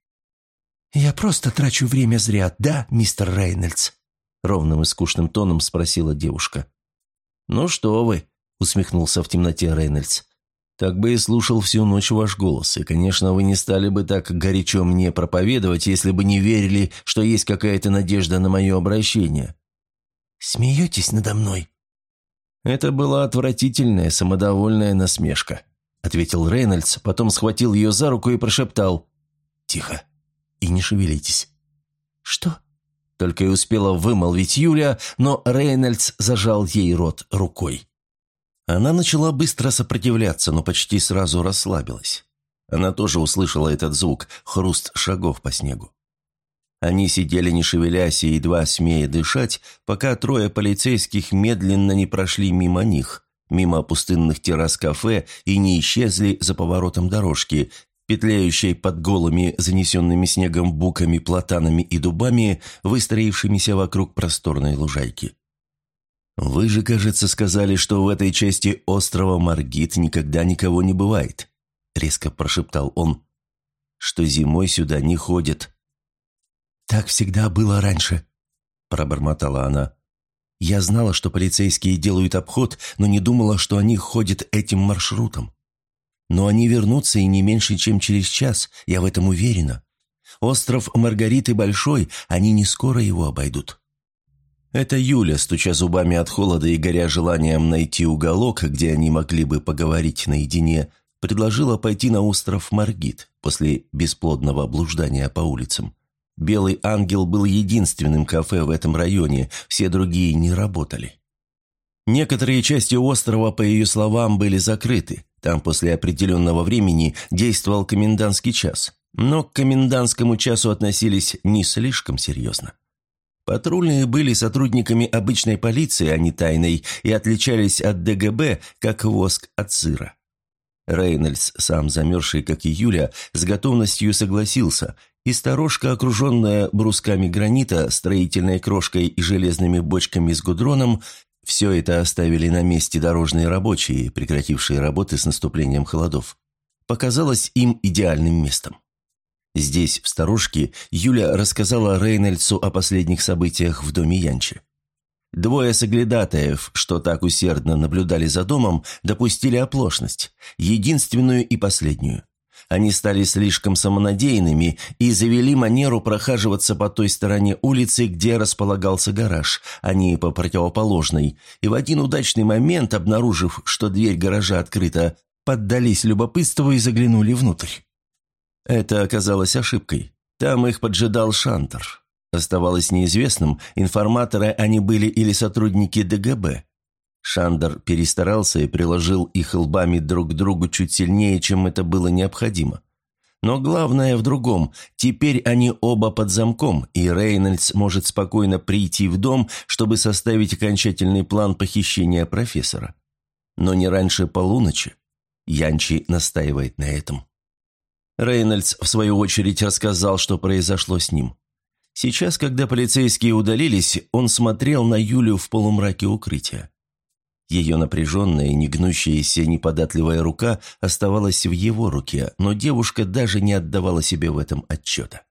«Я просто трачу время зря, да, мистер Рейнольдс?» — ровным и скучным тоном спросила девушка. «Ну что вы», — усмехнулся в темноте Рейнольдс. «Так бы и слушал всю ночь ваш голос, и, конечно, вы не стали бы так горячо мне проповедовать, если бы не верили, что есть какая-то надежда на мое обращение». «Смеетесь надо мной?» «Это была отвратительная, самодовольная насмешка», — ответил Рейнольдс, потом схватил ее за руку и прошептал. «Тихо и не шевелитесь». «Что?» Только и успела вымолвить Юля, но Рейнольдс зажал ей рот рукой. Она начала быстро сопротивляться, но почти сразу расслабилась. Она тоже услышала этот звук, хруст шагов по снегу. Они сидели не шевелясь и едва смея дышать, пока трое полицейских медленно не прошли мимо них, мимо пустынных террас кафе и не исчезли за поворотом дорожки, петляющей под голыми, занесенными снегом буками, платанами и дубами, выстроившимися вокруг просторной лужайки. «Вы же, кажется, сказали, что в этой части острова Маргит никогда никого не бывает», — резко прошептал он, — «что зимой сюда не ходят». «Так всегда было раньше», — пробормотала она. «Я знала, что полицейские делают обход, но не думала, что они ходят этим маршрутом. Но они вернутся и не меньше, чем через час, я в этом уверена. Остров Маргариты большой, они не скоро его обойдут. Это Юля, стуча зубами от холода и горя желанием найти уголок, где они могли бы поговорить наедине, предложила пойти на остров Маргит после бесплодного блуждания по улицам. «Белый ангел» был единственным кафе в этом районе, все другие не работали. Некоторые части острова, по ее словам, были закрыты. Там после определенного времени действовал комендантский час, но к комендантскому часу относились не слишком серьезно. Патрульные были сотрудниками обычной полиции, а не тайной, и отличались от ДГБ, как воск от сыра. Рейнольдс, сам замерзший, как и Юля, с готовностью согласился, и сторожка, окруженная брусками гранита, строительной крошкой и железными бочками с гудроном, все это оставили на месте дорожные рабочие, прекратившие работы с наступлением холодов. Показалось им идеальным местом. Здесь, в сторожке, Юля рассказала Рейнольдсу о последних событиях в доме Янчи. Двое соглядатаев, что так усердно наблюдали за домом, допустили оплошность, единственную и последнюю. Они стали слишком самонадеянными и завели манеру прохаживаться по той стороне улицы, где располагался гараж, а не по противоположной, и в один удачный момент, обнаружив, что дверь гаража открыта, поддались любопытству и заглянули внутрь. Это оказалось ошибкой. Там их поджидал Шантер. Оставалось неизвестным, информаторы они были или сотрудники ДГБ. Шандер перестарался и приложил их лбами друг к другу чуть сильнее, чем это было необходимо. Но главное в другом. Теперь они оба под замком, и Рейнольдс может спокойно прийти в дом, чтобы составить окончательный план похищения профессора. Но не раньше полуночи. Янчи настаивает на этом. Рейнольдс, в свою очередь, рассказал, что произошло с ним. Сейчас, когда полицейские удалились, он смотрел на Юлю в полумраке укрытия. Ее напряженная, негнущаяся, неподатливая рука оставалась в его руке, но девушка даже не отдавала себе в этом отчета.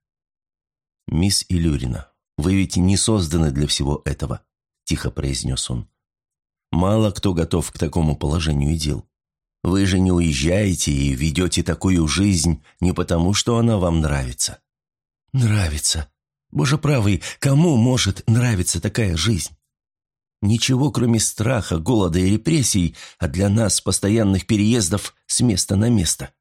«Мисс Илюрина, вы ведь не созданы для всего этого», – тихо произнес он. «Мало кто готов к такому положению дел. Вы же не уезжаете и ведете такую жизнь не потому, что она вам нравится». «Нравится. Боже правый, кому может нравиться такая жизнь?» Ничего, кроме страха, голода и репрессий, а для нас постоянных переездов с места на место.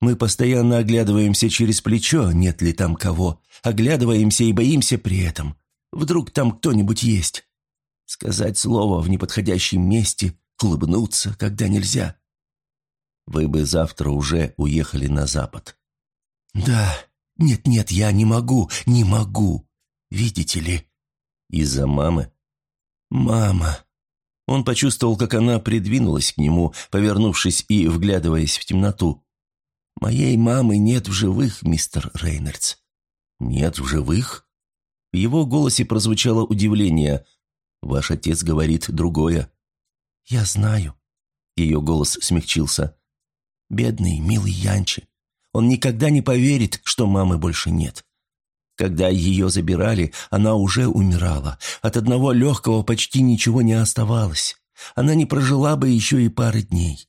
Мы постоянно оглядываемся через плечо, нет ли там кого. Оглядываемся и боимся при этом. Вдруг там кто-нибудь есть. Сказать слово в неподходящем месте, улыбнуться, когда нельзя. Вы бы завтра уже уехали на запад. Да, нет-нет, я не могу, не могу. Видите ли? Из-за мамы? «Мама!» Он почувствовал, как она придвинулась к нему, повернувшись и вглядываясь в темноту. «Моей мамы нет в живых, мистер Рейнольдс». «Нет в живых?» В его голосе прозвучало удивление. «Ваш отец говорит другое». «Я знаю». Ее голос смягчился. «Бедный, милый Янчи. Он никогда не поверит, что мамы больше нет. Когда ее забирали, она уже умирала. От одного легкого почти ничего не оставалось. Она не прожила бы еще и пары дней.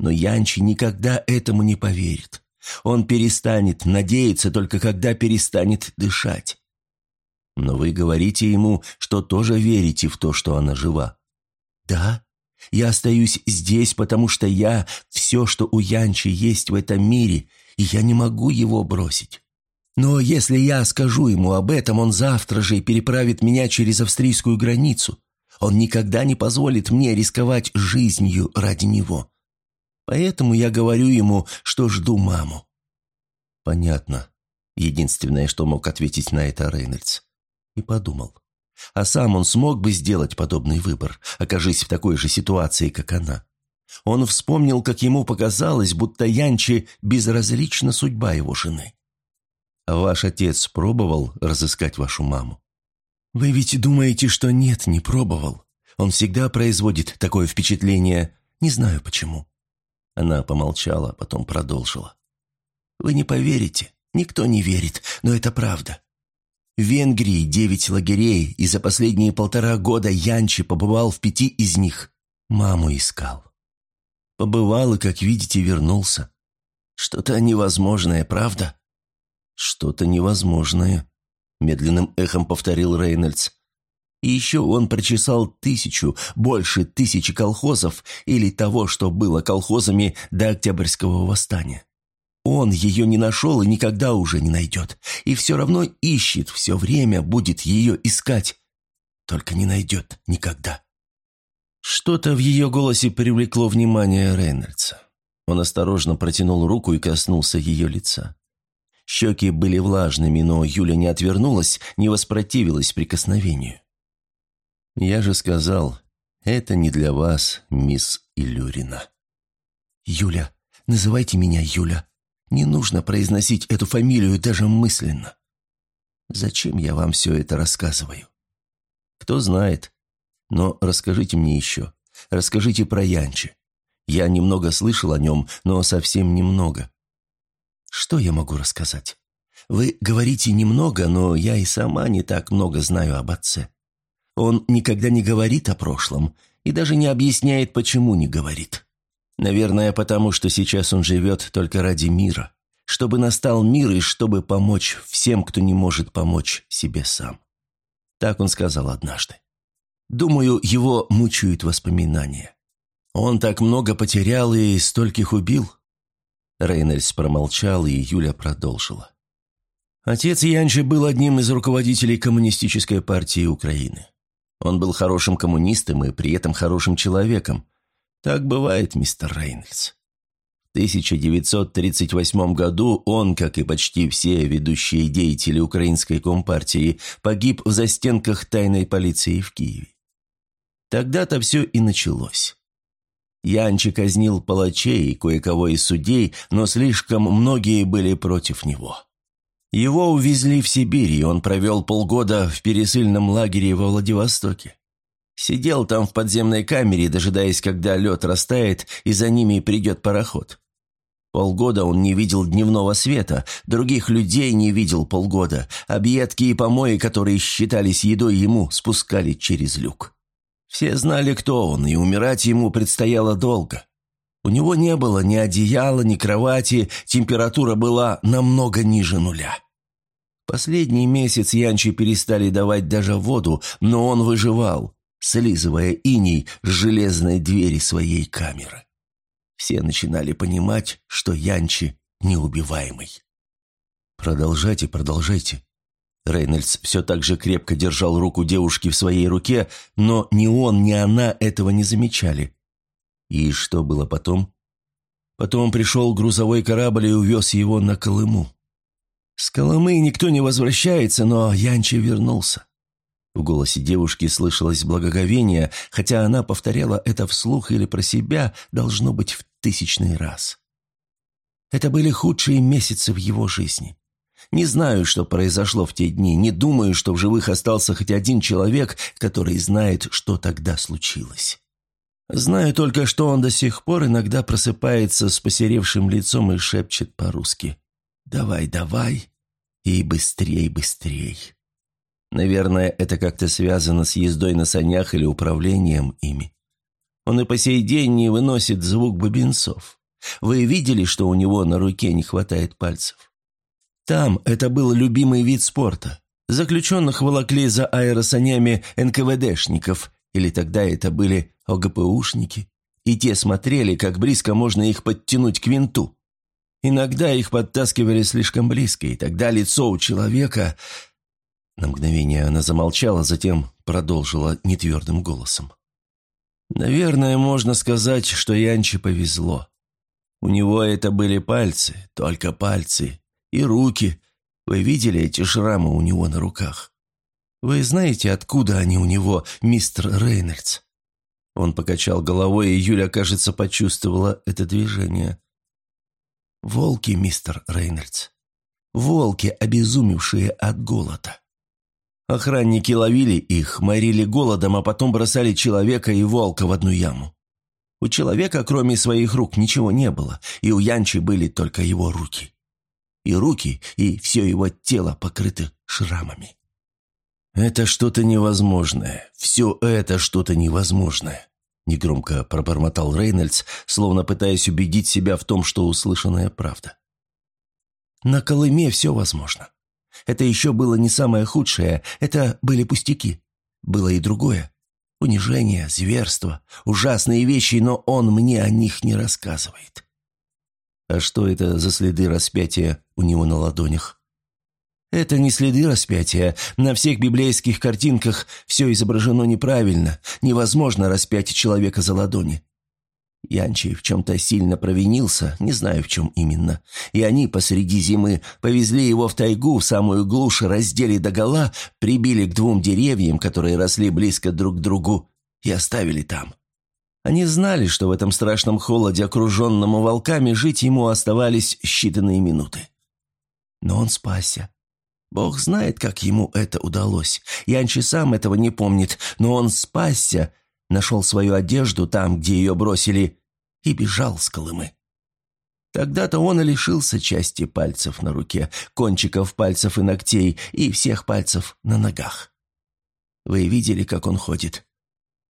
Но Янчи никогда этому не поверит. Он перестанет надеяться только когда перестанет дышать. Но вы говорите ему, что тоже верите в то, что она жива. Да, я остаюсь здесь, потому что я все, что у Янчи есть в этом мире, и я не могу его бросить. Но если я скажу ему об этом, он завтра же переправит меня через австрийскую границу. Он никогда не позволит мне рисковать жизнью ради него. Поэтому я говорю ему, что жду маму». «Понятно», — единственное, что мог ответить на это Рейнольдс. И подумал. А сам он смог бы сделать подобный выбор, окажись в такой же ситуации, как она. Он вспомнил, как ему показалось, будто Янчи безразлична судьба его жены. Ваш отец пробовал разыскать вашу маму? Вы ведь думаете, что нет, не пробовал. Он всегда производит такое впечатление. Не знаю почему. Она помолчала, потом продолжила. Вы не поверите, никто не верит, но это правда. В Венгрии девять лагерей, и за последние полтора года Янчи побывал в пяти из них. Маму искал. Побывал и, как видите, вернулся. Что-то невозможное, правда? «Что-то невозможное», — медленным эхом повторил Рейнольдс. И еще он прочесал тысячу, больше тысячи колхозов или того, что было колхозами до Октябрьского восстания. Он ее не нашел и никогда уже не найдет. И все равно ищет, все время будет ее искать. Только не найдет никогда. Что-то в ее голосе привлекло внимание Рейнольдса. Он осторожно протянул руку и коснулся ее лица. Щеки были влажными, но Юля не отвернулась, не воспротивилась прикосновению. «Я же сказал, это не для вас, мисс Илюрина». «Юля, называйте меня Юля. Не нужно произносить эту фамилию даже мысленно. Зачем я вам все это рассказываю? Кто знает. Но расскажите мне еще. Расскажите про Янчи. Я немного слышал о нем, но совсем немного. Что я могу рассказать? Вы говорите немного, но я и сама не так много знаю об отце. Он никогда не говорит о прошлом и даже не объясняет, почему не говорит. Наверное, потому что сейчас он живет только ради мира, чтобы настал мир и чтобы помочь всем, кто не может помочь себе сам. Так он сказал однажды. Думаю, его мучают воспоминания. Он так много потерял и стольких убил. Рейнольдс промолчал, и Юля продолжила. Отец Янчи был одним из руководителей Коммунистической партии Украины. Он был хорошим коммунистом и при этом хорошим человеком. Так бывает, мистер Рейнольдс. В 1938 году он, как и почти все ведущие деятели украинской компартии, погиб в застенках тайной полиции в Киеве. Тогда-то все и началось. Янчи казнил палачей и кое-кого из судей, но слишком многие были против него. Его увезли в Сибирь, и он провел полгода в пересыльном лагере во Владивостоке. Сидел там в подземной камере, дожидаясь, когда лед растает, и за ними придет пароход. Полгода он не видел дневного света, других людей не видел полгода. Объедки и помои, которые считались едой ему, спускали через люк. Все знали, кто он, и умирать ему предстояло долго. У него не было ни одеяла, ни кровати, температура была намного ниже нуля. Последний месяц Янчи перестали давать даже воду, но он выживал, слизывая иней с железной двери своей камеры. Все начинали понимать, что Янчи неубиваемый. «Продолжайте, продолжайте», Рейнольдс все так же крепко держал руку девушки в своей руке, но ни он, ни она этого не замечали. И что было потом? Потом пришел грузовой корабль и увез его на Колыму. С Колымы никто не возвращается, но Янчи вернулся. В голосе девушки слышалось благоговение, хотя она повторяла это вслух или про себя, должно быть, в тысячный раз. Это были худшие месяцы в его жизни. Не знаю, что произошло в те дни, не думаю, что в живых остался хоть один человек, который знает, что тогда случилось. Знаю только, что он до сих пор иногда просыпается с посеревшим лицом и шепчет по-русски «Давай, давай» и «быстрей, быстрей». Наверное, это как-то связано с ездой на санях или управлением ими. Он и по сей день не выносит звук бубенцов. Вы видели, что у него на руке не хватает пальцев? Там это был любимый вид спорта. Заключенных волокли за аэросанями НКВДшников, или тогда это были ОГПУшники, и те смотрели, как близко можно их подтянуть к винту. Иногда их подтаскивали слишком близко, и тогда лицо у человека... На мгновение она замолчала, затем продолжила нетвердым голосом. «Наверное, можно сказать, что Янче повезло. У него это были пальцы, только пальцы, и руки. Вы видели эти шрамы у него на руках? Вы знаете, откуда они у него, мистер Рейнольдс?» Он покачал головой, и Юля, кажется, почувствовала это движение. «Волки, мистер Рейнольдс. Волки, обезумевшие от голода. Охранники ловили их, морили голодом, а потом бросали человека и волка в одну яму. У человека, кроме своих рук, ничего не было, и у Янчи были только его руки и руки, и все его тело покрыты шрамами. «Это что-то невозможное. Все это что-то невозможное», — негромко пробормотал Рейнольдс, словно пытаясь убедить себя в том, что услышанная правда. «На Колыме все возможно. Это еще было не самое худшее, это были пустяки. Было и другое. Унижение, зверство, ужасные вещи, но он мне о них не рассказывает. А что это за следы распятия у него на ладонях? Это не следы распятия. На всех библейских картинках все изображено неправильно. Невозможно распять человека за ладони. Янчий в чем-то сильно провинился, не знаю в чем именно. И они посреди зимы повезли его в тайгу, в самую глушь, раздели догола, прибили к двум деревьям, которые росли близко друг к другу, и оставили там. Они знали, что в этом страшном холоде, окруженному волками, жить ему оставались считанные минуты. Но он спасся. Бог знает, как ему это удалось. Янчи сам этого не помнит, но он спасся, нашел свою одежду там, где ее бросили, и бежал с Колымы. Тогда-то он и лишился части пальцев на руке, кончиков пальцев и ногтей, и всех пальцев на ногах. Вы видели, как он ходит?»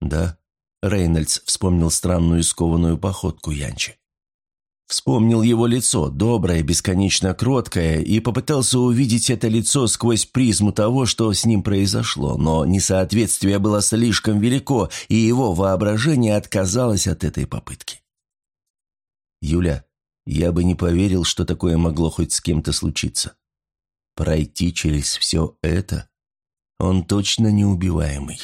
«Да». Рейнольдс вспомнил странную скованную походку Янчи. Вспомнил его лицо, доброе, бесконечно кроткое, и попытался увидеть это лицо сквозь призму того, что с ним произошло, но несоответствие было слишком велико, и его воображение отказалось от этой попытки. «Юля, я бы не поверил, что такое могло хоть с кем-то случиться. Пройти через все это? Он точно неубиваемый».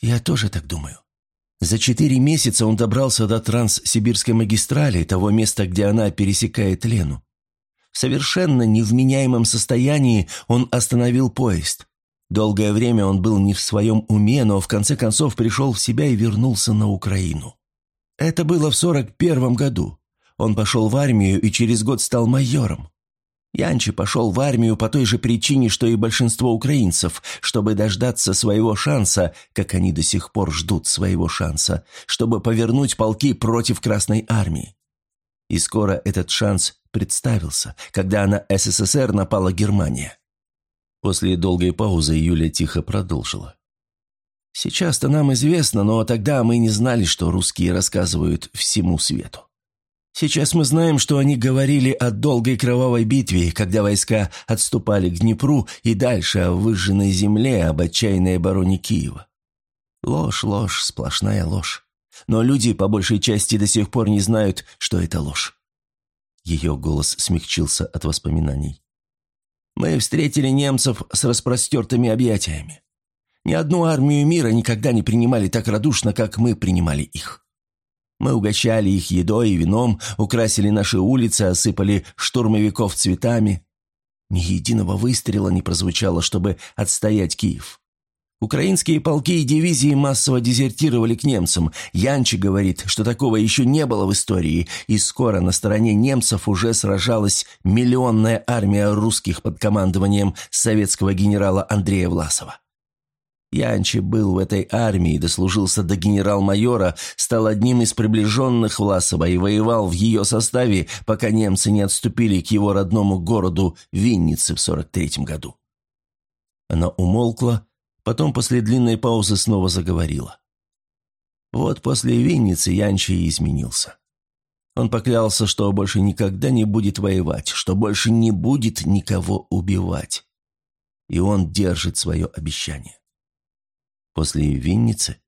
«Я тоже так думаю. За четыре месяца он добрался до Транссибирской магистрали, того места, где она пересекает Лену. В совершенно невменяемом состоянии он остановил поезд. Долгое время он был не в своем уме, но в конце концов пришел в себя и вернулся на Украину. Это было в сорок первом году. Он пошел в армию и через год стал майором. Янчи пошел в армию по той же причине, что и большинство украинцев, чтобы дождаться своего шанса, как они до сих пор ждут своего шанса, чтобы повернуть полки против Красной армии. И скоро этот шанс представился, когда на СССР напала Германия. После долгой паузы Юля тихо продолжила. «Сейчас-то нам известно, но тогда мы не знали, что русские рассказывают всему свету. Сейчас мы знаем, что они говорили о долгой кровавой битве, когда войска отступали к Днепру и дальше о выжженной земле, об отчаянной обороне Киева. Ложь, ложь, сплошная ложь. Но люди по большей части до сих пор не знают, что это ложь. Ее голос смягчился от воспоминаний. Мы встретили немцев с распростертыми объятиями. Ни одну армию мира никогда не принимали так радушно, как мы принимали их. Мы угощали их едой и вином, украсили наши улицы, осыпали штурмовиков цветами. Ни единого выстрела не прозвучало, чтобы отстоять Киев. Украинские полки и дивизии массово дезертировали к немцам. Янчи говорит, что такого еще не было в истории, и скоро на стороне немцев уже сражалась миллионная армия русских под командованием советского генерала Андрея Власова. Янчи был в этой армии, дослужился до генерал-майора, стал одним из приближенных Власова и воевал в ее составе, пока немцы не отступили к его родному городу Виннице в 43-м году. Она умолкла, потом после длинной паузы снова заговорила. Вот после Винницы Янчи и изменился. Он поклялся, что больше никогда не будет воевать, что больше не будет никого убивать. И он держит свое обещание. После Винницы?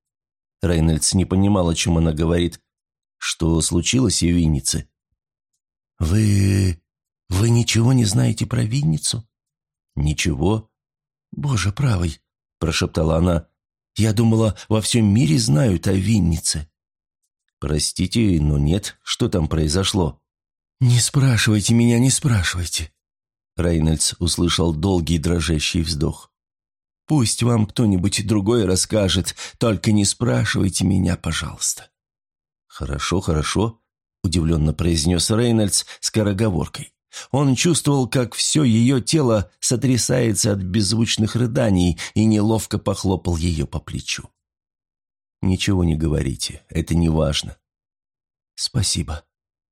Рейнольдс не понимал, о чем она говорит. Что случилось в Виннице? «Вы... вы ничего не знаете про Винницу?» «Ничего?» «Боже правый», – прошептала она. «Я думала, во всем мире знают о Виннице». «Простите, но нет. Что там произошло?» «Не спрашивайте меня, не спрашивайте». Рейнольдс услышал долгий дрожащий вздох. Пусть вам кто-нибудь другой расскажет, только не спрашивайте меня, пожалуйста». «Хорошо, хорошо», – удивленно произнес Рейнольдс скороговоркой. Он чувствовал, как все ее тело сотрясается от беззвучных рыданий и неловко похлопал ее по плечу. «Ничего не говорите, это не важно». «Спасибо».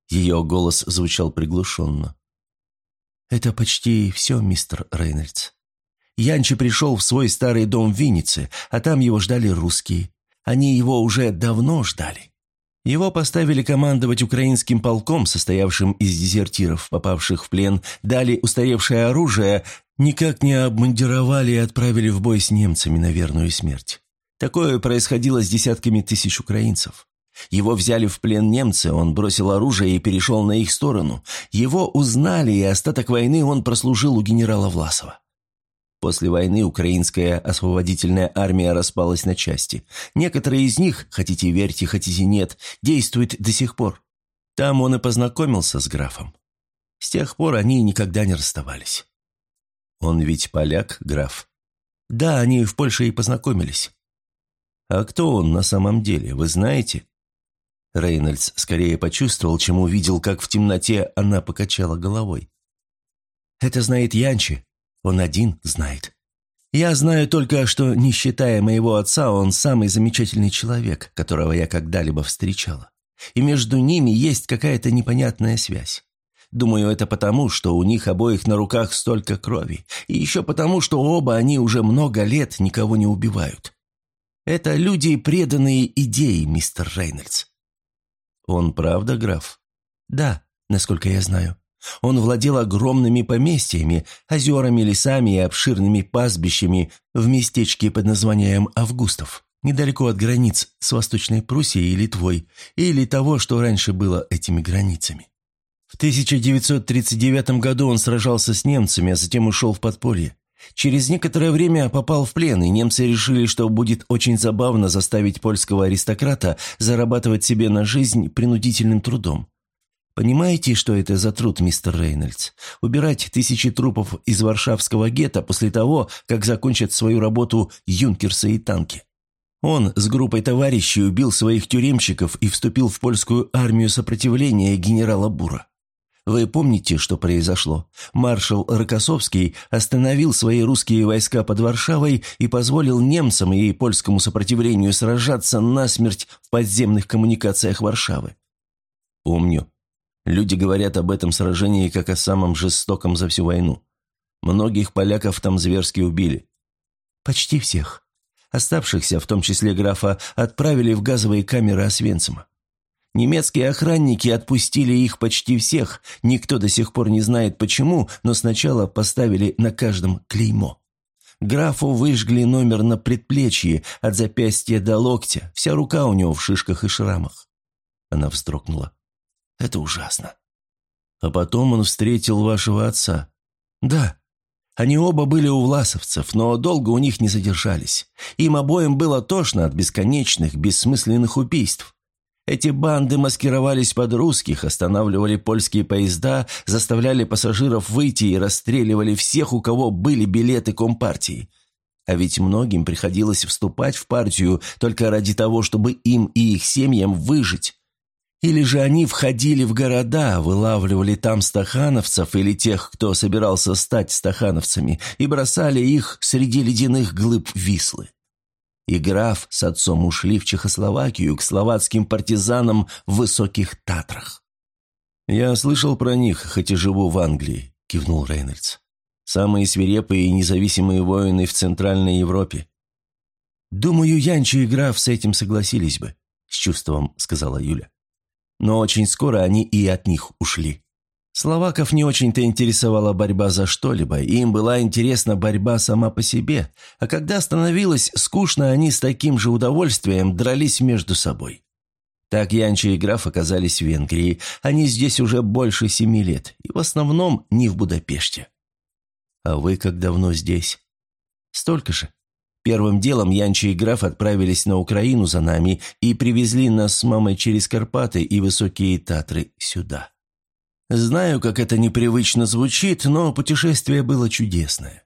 Ее голос звучал приглушенно. «Это почти все, мистер Рейнольдс. Янчи пришел в свой старый дом в Виннице, а там его ждали русские. Они его уже давно ждали. Его поставили командовать украинским полком, состоявшим из дезертиров, попавших в плен, дали устаревшее оружие, никак не обмундировали и отправили в бой с немцами на верную смерть. Такое происходило с десятками тысяч украинцев. Его взяли в плен немцы, он бросил оружие и перешел на их сторону. Его узнали, и остаток войны он прослужил у генерала Власова. После войны украинская освободительная армия распалась на части. Некоторые из них, хотите верьте, хотите нет, действуют до сих пор. Там он и познакомился с графом. С тех пор они никогда не расставались. Он ведь поляк, граф. Да, они в Польше и познакомились. А кто он на самом деле, вы знаете? Рейнольдс скорее почувствовал, чем увидел, как в темноте она покачала головой. «Это знает Янчи», он один знает. Я знаю только, что, не считая моего отца, он самый замечательный человек, которого я когда-либо встречала. И между ними есть какая-то непонятная связь. Думаю, это потому, что у них обоих на руках столько крови. И еще потому, что оба они уже много лет никого не убивают. Это люди, преданные идеи, мистер Рейнольдс. Он правда граф? Да, насколько я знаю. Он владел огромными поместьями, озерами, лесами и обширными пастбищами в местечке под названием Августов, недалеко от границ с Восточной Пруссией и Литвой, или того, что раньше было этими границами. В 1939 году он сражался с немцами, а затем ушел в подполье. Через некоторое время попал в плен, и немцы решили, что будет очень забавно заставить польского аристократа зарабатывать себе на жизнь принудительным трудом. Понимаете, что это за труд, мистер Рейнольдс? Убирать тысячи трупов из варшавского гетто после того, как закончат свою работу юнкерсы и танки. Он с группой товарищей убил своих тюремщиков и вступил в польскую армию сопротивления генерала Бура. Вы помните, что произошло? Маршал Рокоссовский остановил свои русские войска под Варшавой и позволил немцам и польскому сопротивлению сражаться насмерть в подземных коммуникациях Варшавы. Помню. Люди говорят об этом сражении как о самом жестоком за всю войну. Многих поляков там зверски убили. Почти всех. Оставшихся, в том числе графа, отправили в газовые камеры Освенцима. Немецкие охранники отпустили их почти всех, никто до сих пор не знает почему, но сначала поставили на каждом клеймо. Графу выжгли номер на предплечье, от запястья до локтя, вся рука у него в шишках и шрамах. Она вздрогнула. Это ужасно. А потом он встретил вашего отца. Да, они оба были у власовцев, но долго у них не задержались. Им обоим было тошно от бесконечных, бессмысленных убийств. Эти банды маскировались под русских, останавливали польские поезда, заставляли пассажиров выйти и расстреливали всех, у кого были билеты Компартии. А ведь многим приходилось вступать в партию только ради того, чтобы им и их семьям выжить. Или же они входили в города, вылавливали там стахановцев или тех, кто собирался стать стахановцами, и бросали их среди ледяных глыб Вислы. И граф с отцом ушли в Чехословакию к словацким партизанам в Высоких Татрах. «Я слышал про них, хоть и живу в Англии», – кивнул Рейнольдс. «Самые свирепые и независимые воины в Центральной Европе». «Думаю, Янчи и граф с этим согласились бы», – с чувством сказала Юля. Но очень скоро они и от них ушли. Словаков не очень-то интересовала борьба за что-либо, им была интересна борьба сама по себе, а когда становилось скучно, они с таким же удовольствием дрались между собой. Так Янчи и граф оказались в Венгрии, они здесь уже больше семи лет, и в основном не в Будапеште. А вы как давно здесь? Столько же. Первым делом Янчи и граф отправились на Украину за нами и привезли нас с мамой через Карпаты и Высокие Татры сюда. Знаю, как это непривычно звучит, но путешествие было чудесное.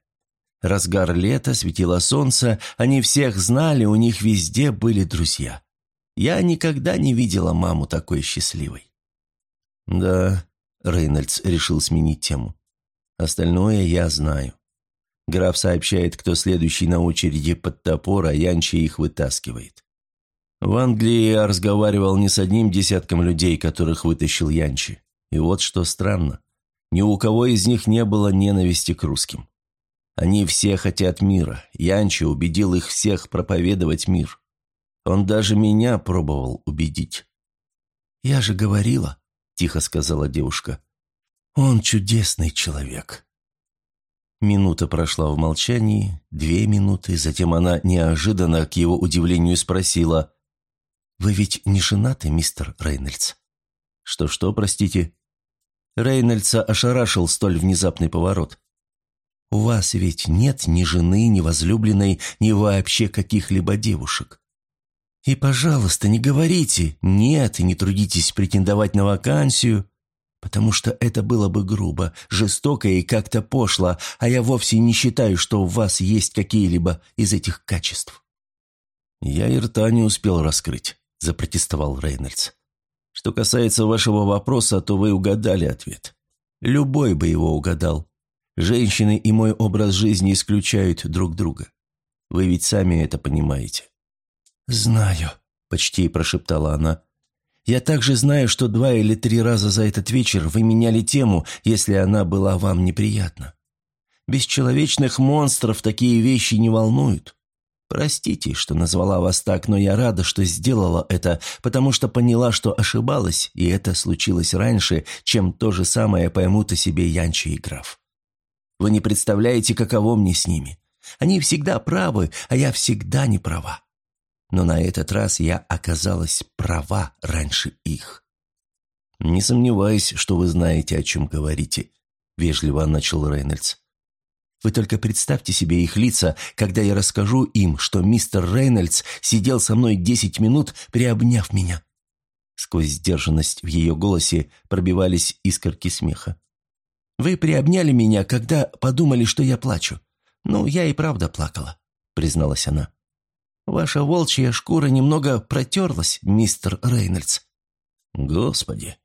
Разгар лета, светило солнце, они всех знали, у них везде были друзья. Я никогда не видела маму такой счастливой. «Да», — Рейнольдс решил сменить тему. «Остальное я знаю. Граф сообщает, кто следующий на очереди под топор, а Янчи их вытаскивает. В Англии я разговаривал не с одним десятком людей, которых вытащил Янчи. И вот что странно. Ни у кого из них не было ненависти к русским. Они все хотят мира. Янчи убедил их всех проповедовать мир. Он даже меня пробовал убедить. «Я же говорила», — тихо сказала девушка. «Он чудесный человек». Минута прошла в молчании, две минуты, затем она неожиданно, к его удивлению, спросила. «Вы ведь не женаты, мистер Рейнольдс?» «Что-что, простите?» Рейнольдса ошарашил столь внезапный поворот. «У вас ведь нет ни жены, ни возлюбленной, ни вообще каких-либо девушек. И, пожалуйста, не говорите «нет» и не трудитесь претендовать на вакансию потому что это было бы грубо, жестоко и как-то пошло, а я вовсе не считаю, что у вас есть какие-либо из этих качеств». «Я и рта не успел раскрыть», – запротестовал Рейнольдс. «Что касается вашего вопроса, то вы угадали ответ. Любой бы его угадал. Женщины и мой образ жизни исключают друг друга. Вы ведь сами это понимаете». «Знаю», – почти прошептала она. Я также знаю, что два или три раза за этот вечер вы меняли тему, если она была вам неприятна. Бесчеловечных монстров такие вещи не волнуют. Простите, что назвала вас так, но я рада, что сделала это, потому что поняла, что ошибалась, и это случилось раньше, чем то же самое поймут о себе Янчи и граф. Вы не представляете, каково мне с ними. Они всегда правы, а я всегда не права. Но на этот раз я оказалась права раньше их. «Не сомневаюсь, что вы знаете, о чем говорите», — вежливо начал Рейнольдс. Вы только представьте себе их лица, когда я расскажу им, что мистер Рейнольдс сидел со мной десять минут, приобняв меня». Сквозь сдержанность в ее голосе пробивались искорки смеха. «Вы приобняли меня, когда подумали, что я плачу. Ну, я и правда плакала», — призналась она. «Ваша волчья шкура немного протерлась, мистер Рейнольдс». «Господи!»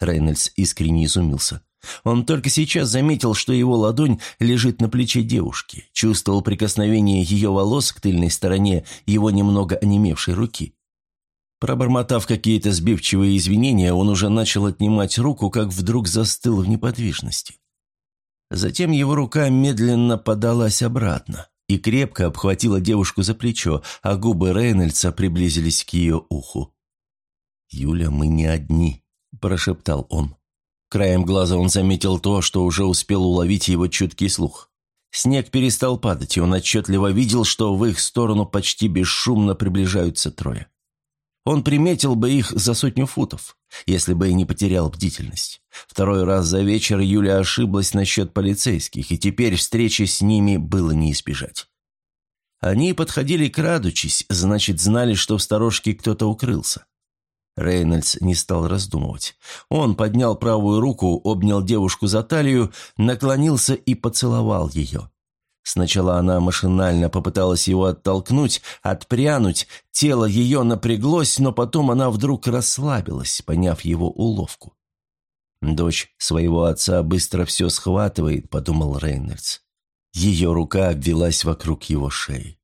Рейнольдс искренне изумился. Он только сейчас заметил, что его ладонь лежит на плече девушки, чувствовал прикосновение ее волос к тыльной стороне его немного онемевшей руки. Пробормотав какие-то сбивчивые извинения, он уже начал отнимать руку, как вдруг застыл в неподвижности. Затем его рука медленно подалась обратно и крепко обхватила девушку за плечо, а губы Рейнольдса приблизились к ее уху. «Юля, мы не одни», – прошептал он. Краем глаза он заметил то, что уже успел уловить его чуткий слух. Снег перестал падать, и он отчетливо видел, что в их сторону почти бесшумно приближаются трое. Он приметил бы их за сотню футов, если бы и не потерял бдительность. Второй раз за вечер Юля ошиблась насчет полицейских, и теперь встречи с ними было не избежать. Они подходили крадучись, значит, знали, что в сторожке кто-то укрылся. Рейнольдс не стал раздумывать. Он поднял правую руку, обнял девушку за талию, наклонился и поцеловал ее. Сначала она машинально попыталась его оттолкнуть, отпрянуть, тело ее напряглось, но потом она вдруг расслабилась, поняв его уловку. «Дочь своего отца быстро все схватывает», — подумал Рейнольдс. Ее рука обвелась вокруг его шеи.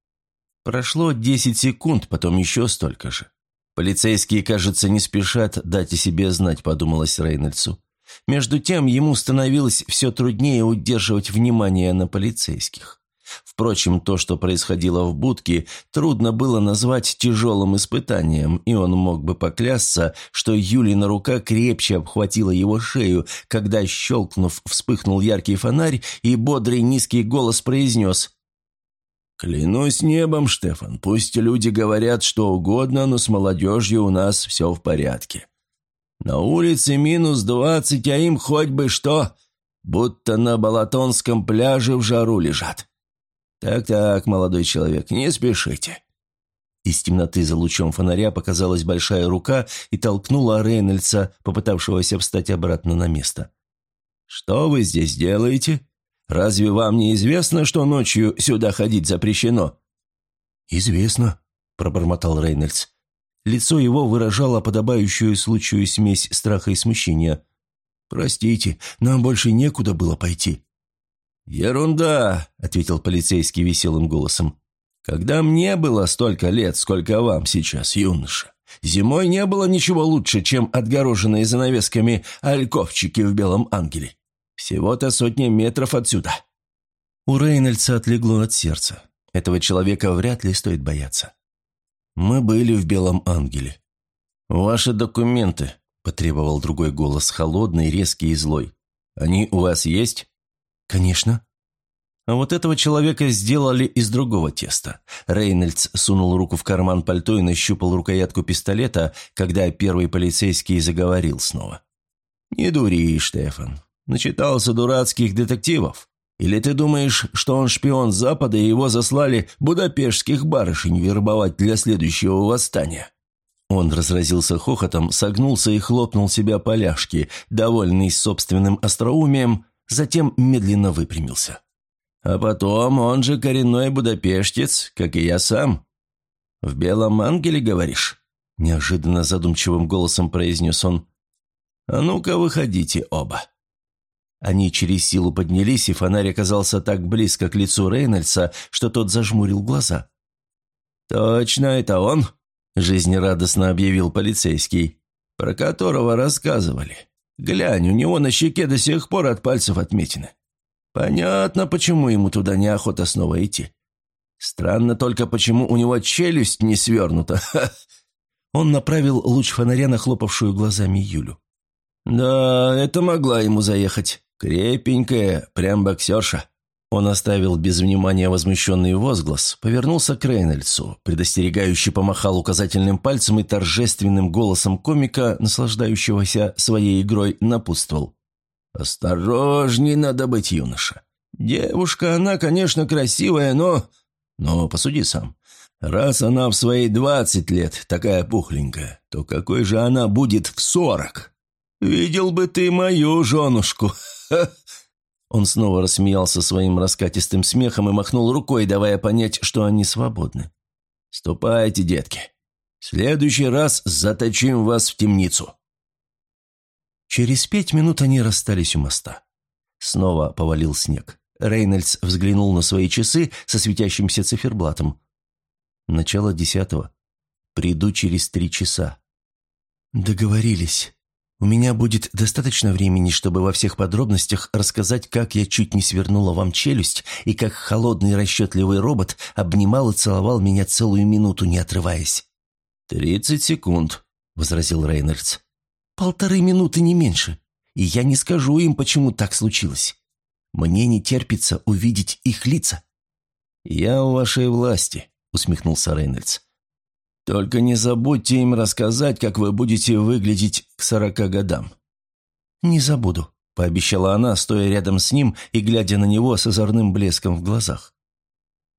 Прошло десять секунд, потом еще столько же. «Полицейские, кажется, не спешат дать о себе знать», – подумалось Рейнольдсу. Между тем, ему становилось все труднее удерживать внимание на полицейских. Впрочем, то, что происходило в будке, трудно было назвать тяжелым испытанием, и он мог бы поклясться, что Юлина рука крепче обхватила его шею, когда, щелкнув, вспыхнул яркий фонарь, и бодрый низкий голос произнес «Клянусь небом, Штефан, пусть люди говорят что угодно, но с молодежью у нас все в порядке. На улице минус двадцать, а им хоть бы что, будто на Балатонском пляже в жару лежат. Так-так, молодой человек, не спешите». Из темноты за лучом фонаря показалась большая рука и толкнула Рейнольдса, попытавшегося встать обратно на место. «Что вы здесь делаете?» Разве вам не известно, что ночью сюда ходить запрещено?» «Известно», – пробормотал Рейнольдс. Лицо его выражало подобающую случаю смесь страха и смущения. «Простите, нам больше некуда было пойти». «Ерунда», – ответил полицейский веселым голосом. «Когда мне было столько лет, сколько вам сейчас, юноша, зимой не было ничего лучше, чем отгороженные занавесками альковчики в Белом Ангеле. Всего-то сотни метров отсюда». У Рейнольдса отлегло от сердца. Этого человека вряд ли стоит бояться. «Мы были в Белом Ангеле». «Ваши документы», – потребовал другой голос, холодный, резкий и злой. «Они у вас есть?» «Конечно». А вот этого человека сделали из другого теста. Рейнольдс сунул руку в карман пальто и нащупал рукоятку пистолета, когда первый полицейский заговорил снова. «Не дури, Штефан. Начитался дурацких детективов? Или ты думаешь, что он шпион Запада и его заслали будапештских барышень вербовать для следующего восстания?» Он разразился хохотом, согнулся и хлопнул себя по ляжке, довольный собственным остроумием, затем медленно выпрямился. «А потом он же коренной будапештец, как и я сам». «В белом ангеле, говоришь?» Неожиданно задумчивым голосом произнес он. «А ну-ка, выходите оба». Они через силу поднялись, и фонарь оказался так близко к лицу Рейнольдса, что тот зажмурил глаза. «Точно, это он?» – жизнерадостно объявил полицейский. про которого рассказывали. Глянь, у него на щеке до сих пор от пальцев отметины. Понятно, почему ему туда неохота снова идти. Странно только, почему у него челюсть не свернута. Он направил луч фонаря на хлопавшую глазами Юлю. «Да, это могла ему заехать. Крепенькая, прям боксерша». Он оставил без внимания возмущенный возглас, повернулся к Рейнольдсу, предостерегающе помахал указательным пальцем и торжественным голосом комика, наслаждающегося своей игрой, напутствовал. «Осторожней надо быть, юноша. Девушка, она, конечно, красивая, но... Но посуди сам. Раз она в свои двадцать лет такая пухленькая, то какой же она будет в сорок? Видел бы ты мою женушку!» Он снова рассмеялся своим раскатистым смехом и махнул рукой, давая понять, что они свободны. «Ступайте, детки. В следующий раз заточим вас в темницу». Через пять минут они расстались у моста. Снова повалил снег. Рейнольдс взглянул на свои часы со светящимся циферблатом. Начало десятого. Приду через три часа. Договорились. У меня будет достаточно времени, чтобы во всех подробностях рассказать, как я чуть не свернула вам челюсть и как холодный расчетливый робот обнимал и целовал меня целую минуту, не отрываясь. «Тридцать секунд», — возразил Рейнольдс. «Полторы минуты, не меньше. И я не скажу им, почему так случилось. Мне не терпится увидеть их лица». «Я у вашей власти», — усмехнулся Рейнольдс. Только не забудьте им рассказать, как вы будете выглядеть к сорока годам». «Не забуду», — пообещала она, стоя рядом с ним и глядя на него с озорным блеском в глазах.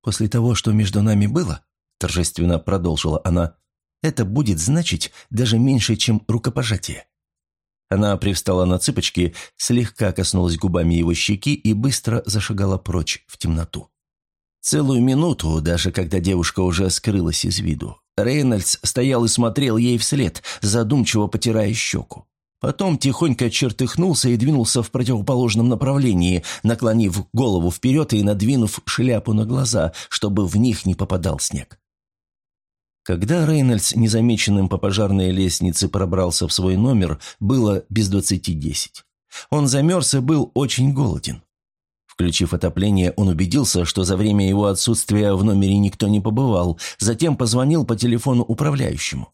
«После того, что между нами было», — торжественно продолжила она, «это будет значить даже меньше, чем рукопожатие». Она привстала на цыпочки, слегка коснулась губами его щеки и быстро зашагала прочь в темноту. Целую минуту, даже когда девушка уже скрылась из виду, Рейнольдс стоял и смотрел ей вслед, задумчиво потирая щеку. Потом тихонько чертыхнулся и двинулся в противоположном направлении, наклонив голову вперед и надвинув шляпу на глаза, чтобы в них не попадал снег. Когда Рейнольдс незамеченным по пожарной лестнице пробрался в свой номер, было без двадцати десять. Он замерз и был очень голоден. Включив отопление, он убедился, что за время его отсутствия в номере никто не побывал, затем позвонил по телефону управляющему.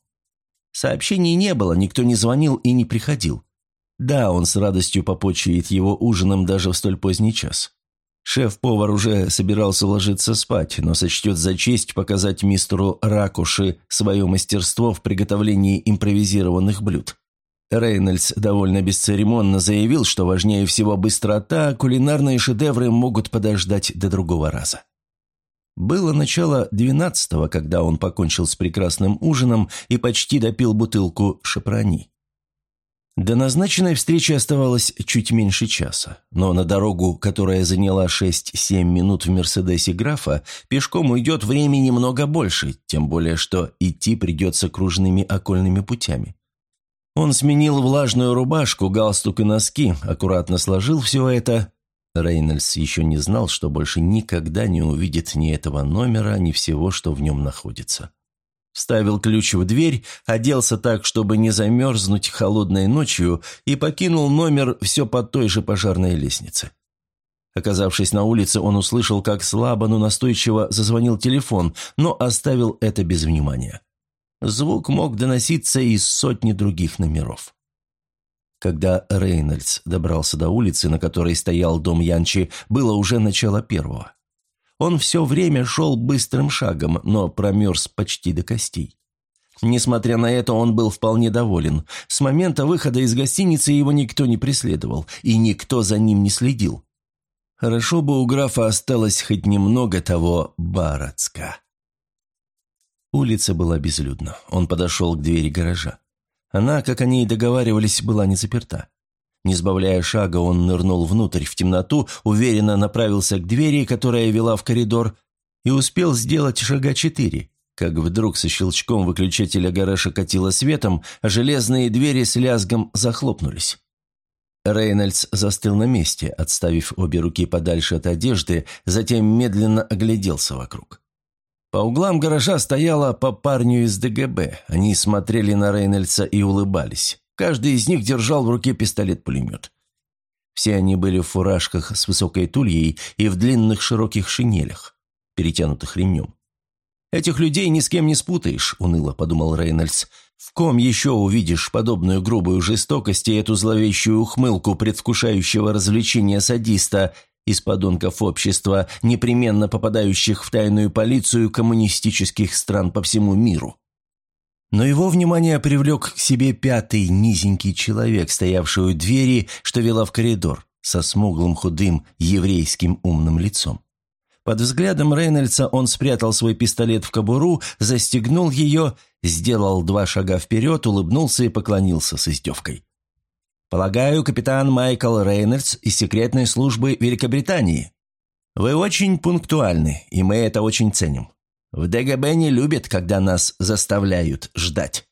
Сообщений не было, никто не звонил и не приходил. Да, он с радостью попочует его ужином даже в столь поздний час. Шеф-повар уже собирался ложиться спать, но сочтет за честь показать мистеру Ракуши свое мастерство в приготовлении импровизированных блюд. Рейнольдс довольно бесцеремонно заявил, что важнее всего быстрота, а кулинарные шедевры могут подождать до другого раза. Было начало двенадцатого, когда он покончил с прекрасным ужином и почти допил бутылку шапрани. До назначенной встречи оставалось чуть меньше часа, но на дорогу, которая заняла 6-7 минут в «Мерседесе» графа, пешком уйдет времени много больше, тем более что идти придется кружными окольными путями. Он сменил влажную рубашку, галстук и носки, аккуратно сложил все это. Рейнольдс еще не знал, что больше никогда не увидит ни этого номера, ни всего, что в нем находится. Вставил ключ в дверь, оделся так, чтобы не замерзнуть холодной ночью, и покинул номер все по той же пожарной лестнице. Оказавшись на улице, он услышал, как слабо, но настойчиво зазвонил телефон, но оставил это без внимания. Звук мог доноситься из сотни других номеров. Когда Рейнольдс добрался до улицы, на которой стоял дом Янчи, было уже начало первого. Он все время шел быстрым шагом, но промерз почти до костей. Несмотря на это, он был вполне доволен. С момента выхода из гостиницы его никто не преследовал, и никто за ним не следил. Хорошо бы у графа осталось хоть немного того барацка. Улица была безлюдна. Он подошел к двери гаража. Она, как они и договаривались, была не заперта. Не сбавляя шага, он нырнул внутрь, в темноту, уверенно направился к двери, которая вела в коридор, и успел сделать шага четыре, как вдруг со щелчком выключателя гаража катило светом, а железные двери с лязгом захлопнулись. Рейнольдс застыл на месте, отставив обе руки подальше от одежды, затем медленно огляделся вокруг. По углам гаража стояло по парню из ДГБ. Они смотрели на Рейнольдса и улыбались. Каждый из них держал в руке пистолет-пулемет. Все они были в фуражках с высокой тульей и в длинных широких шинелях, перетянутых ремнем. «Этих людей ни с кем не спутаешь», – уныло подумал Рейнольдс. «В ком еще увидишь подобную грубую жестокость и эту зловещую ухмылку предвкушающего развлечения садиста из подонков общества, непременно попадающих в тайную полицию коммунистических стран по всему миру?» Но его внимание привлек к себе пятый низенький человек, стоявший у двери, что вела в коридор, со смуглым худым еврейским умным лицом. Под взглядом Рейнольдса он спрятал свой пистолет в кобуру, застегнул ее, сделал два шага вперед, улыбнулся и поклонился с издевкой. «Полагаю, капитан Майкл Рейнольдс из секретной службы Великобритании. Вы очень пунктуальны, и мы это очень ценим. В ДГБ не любят, когда нас заставляют ждать».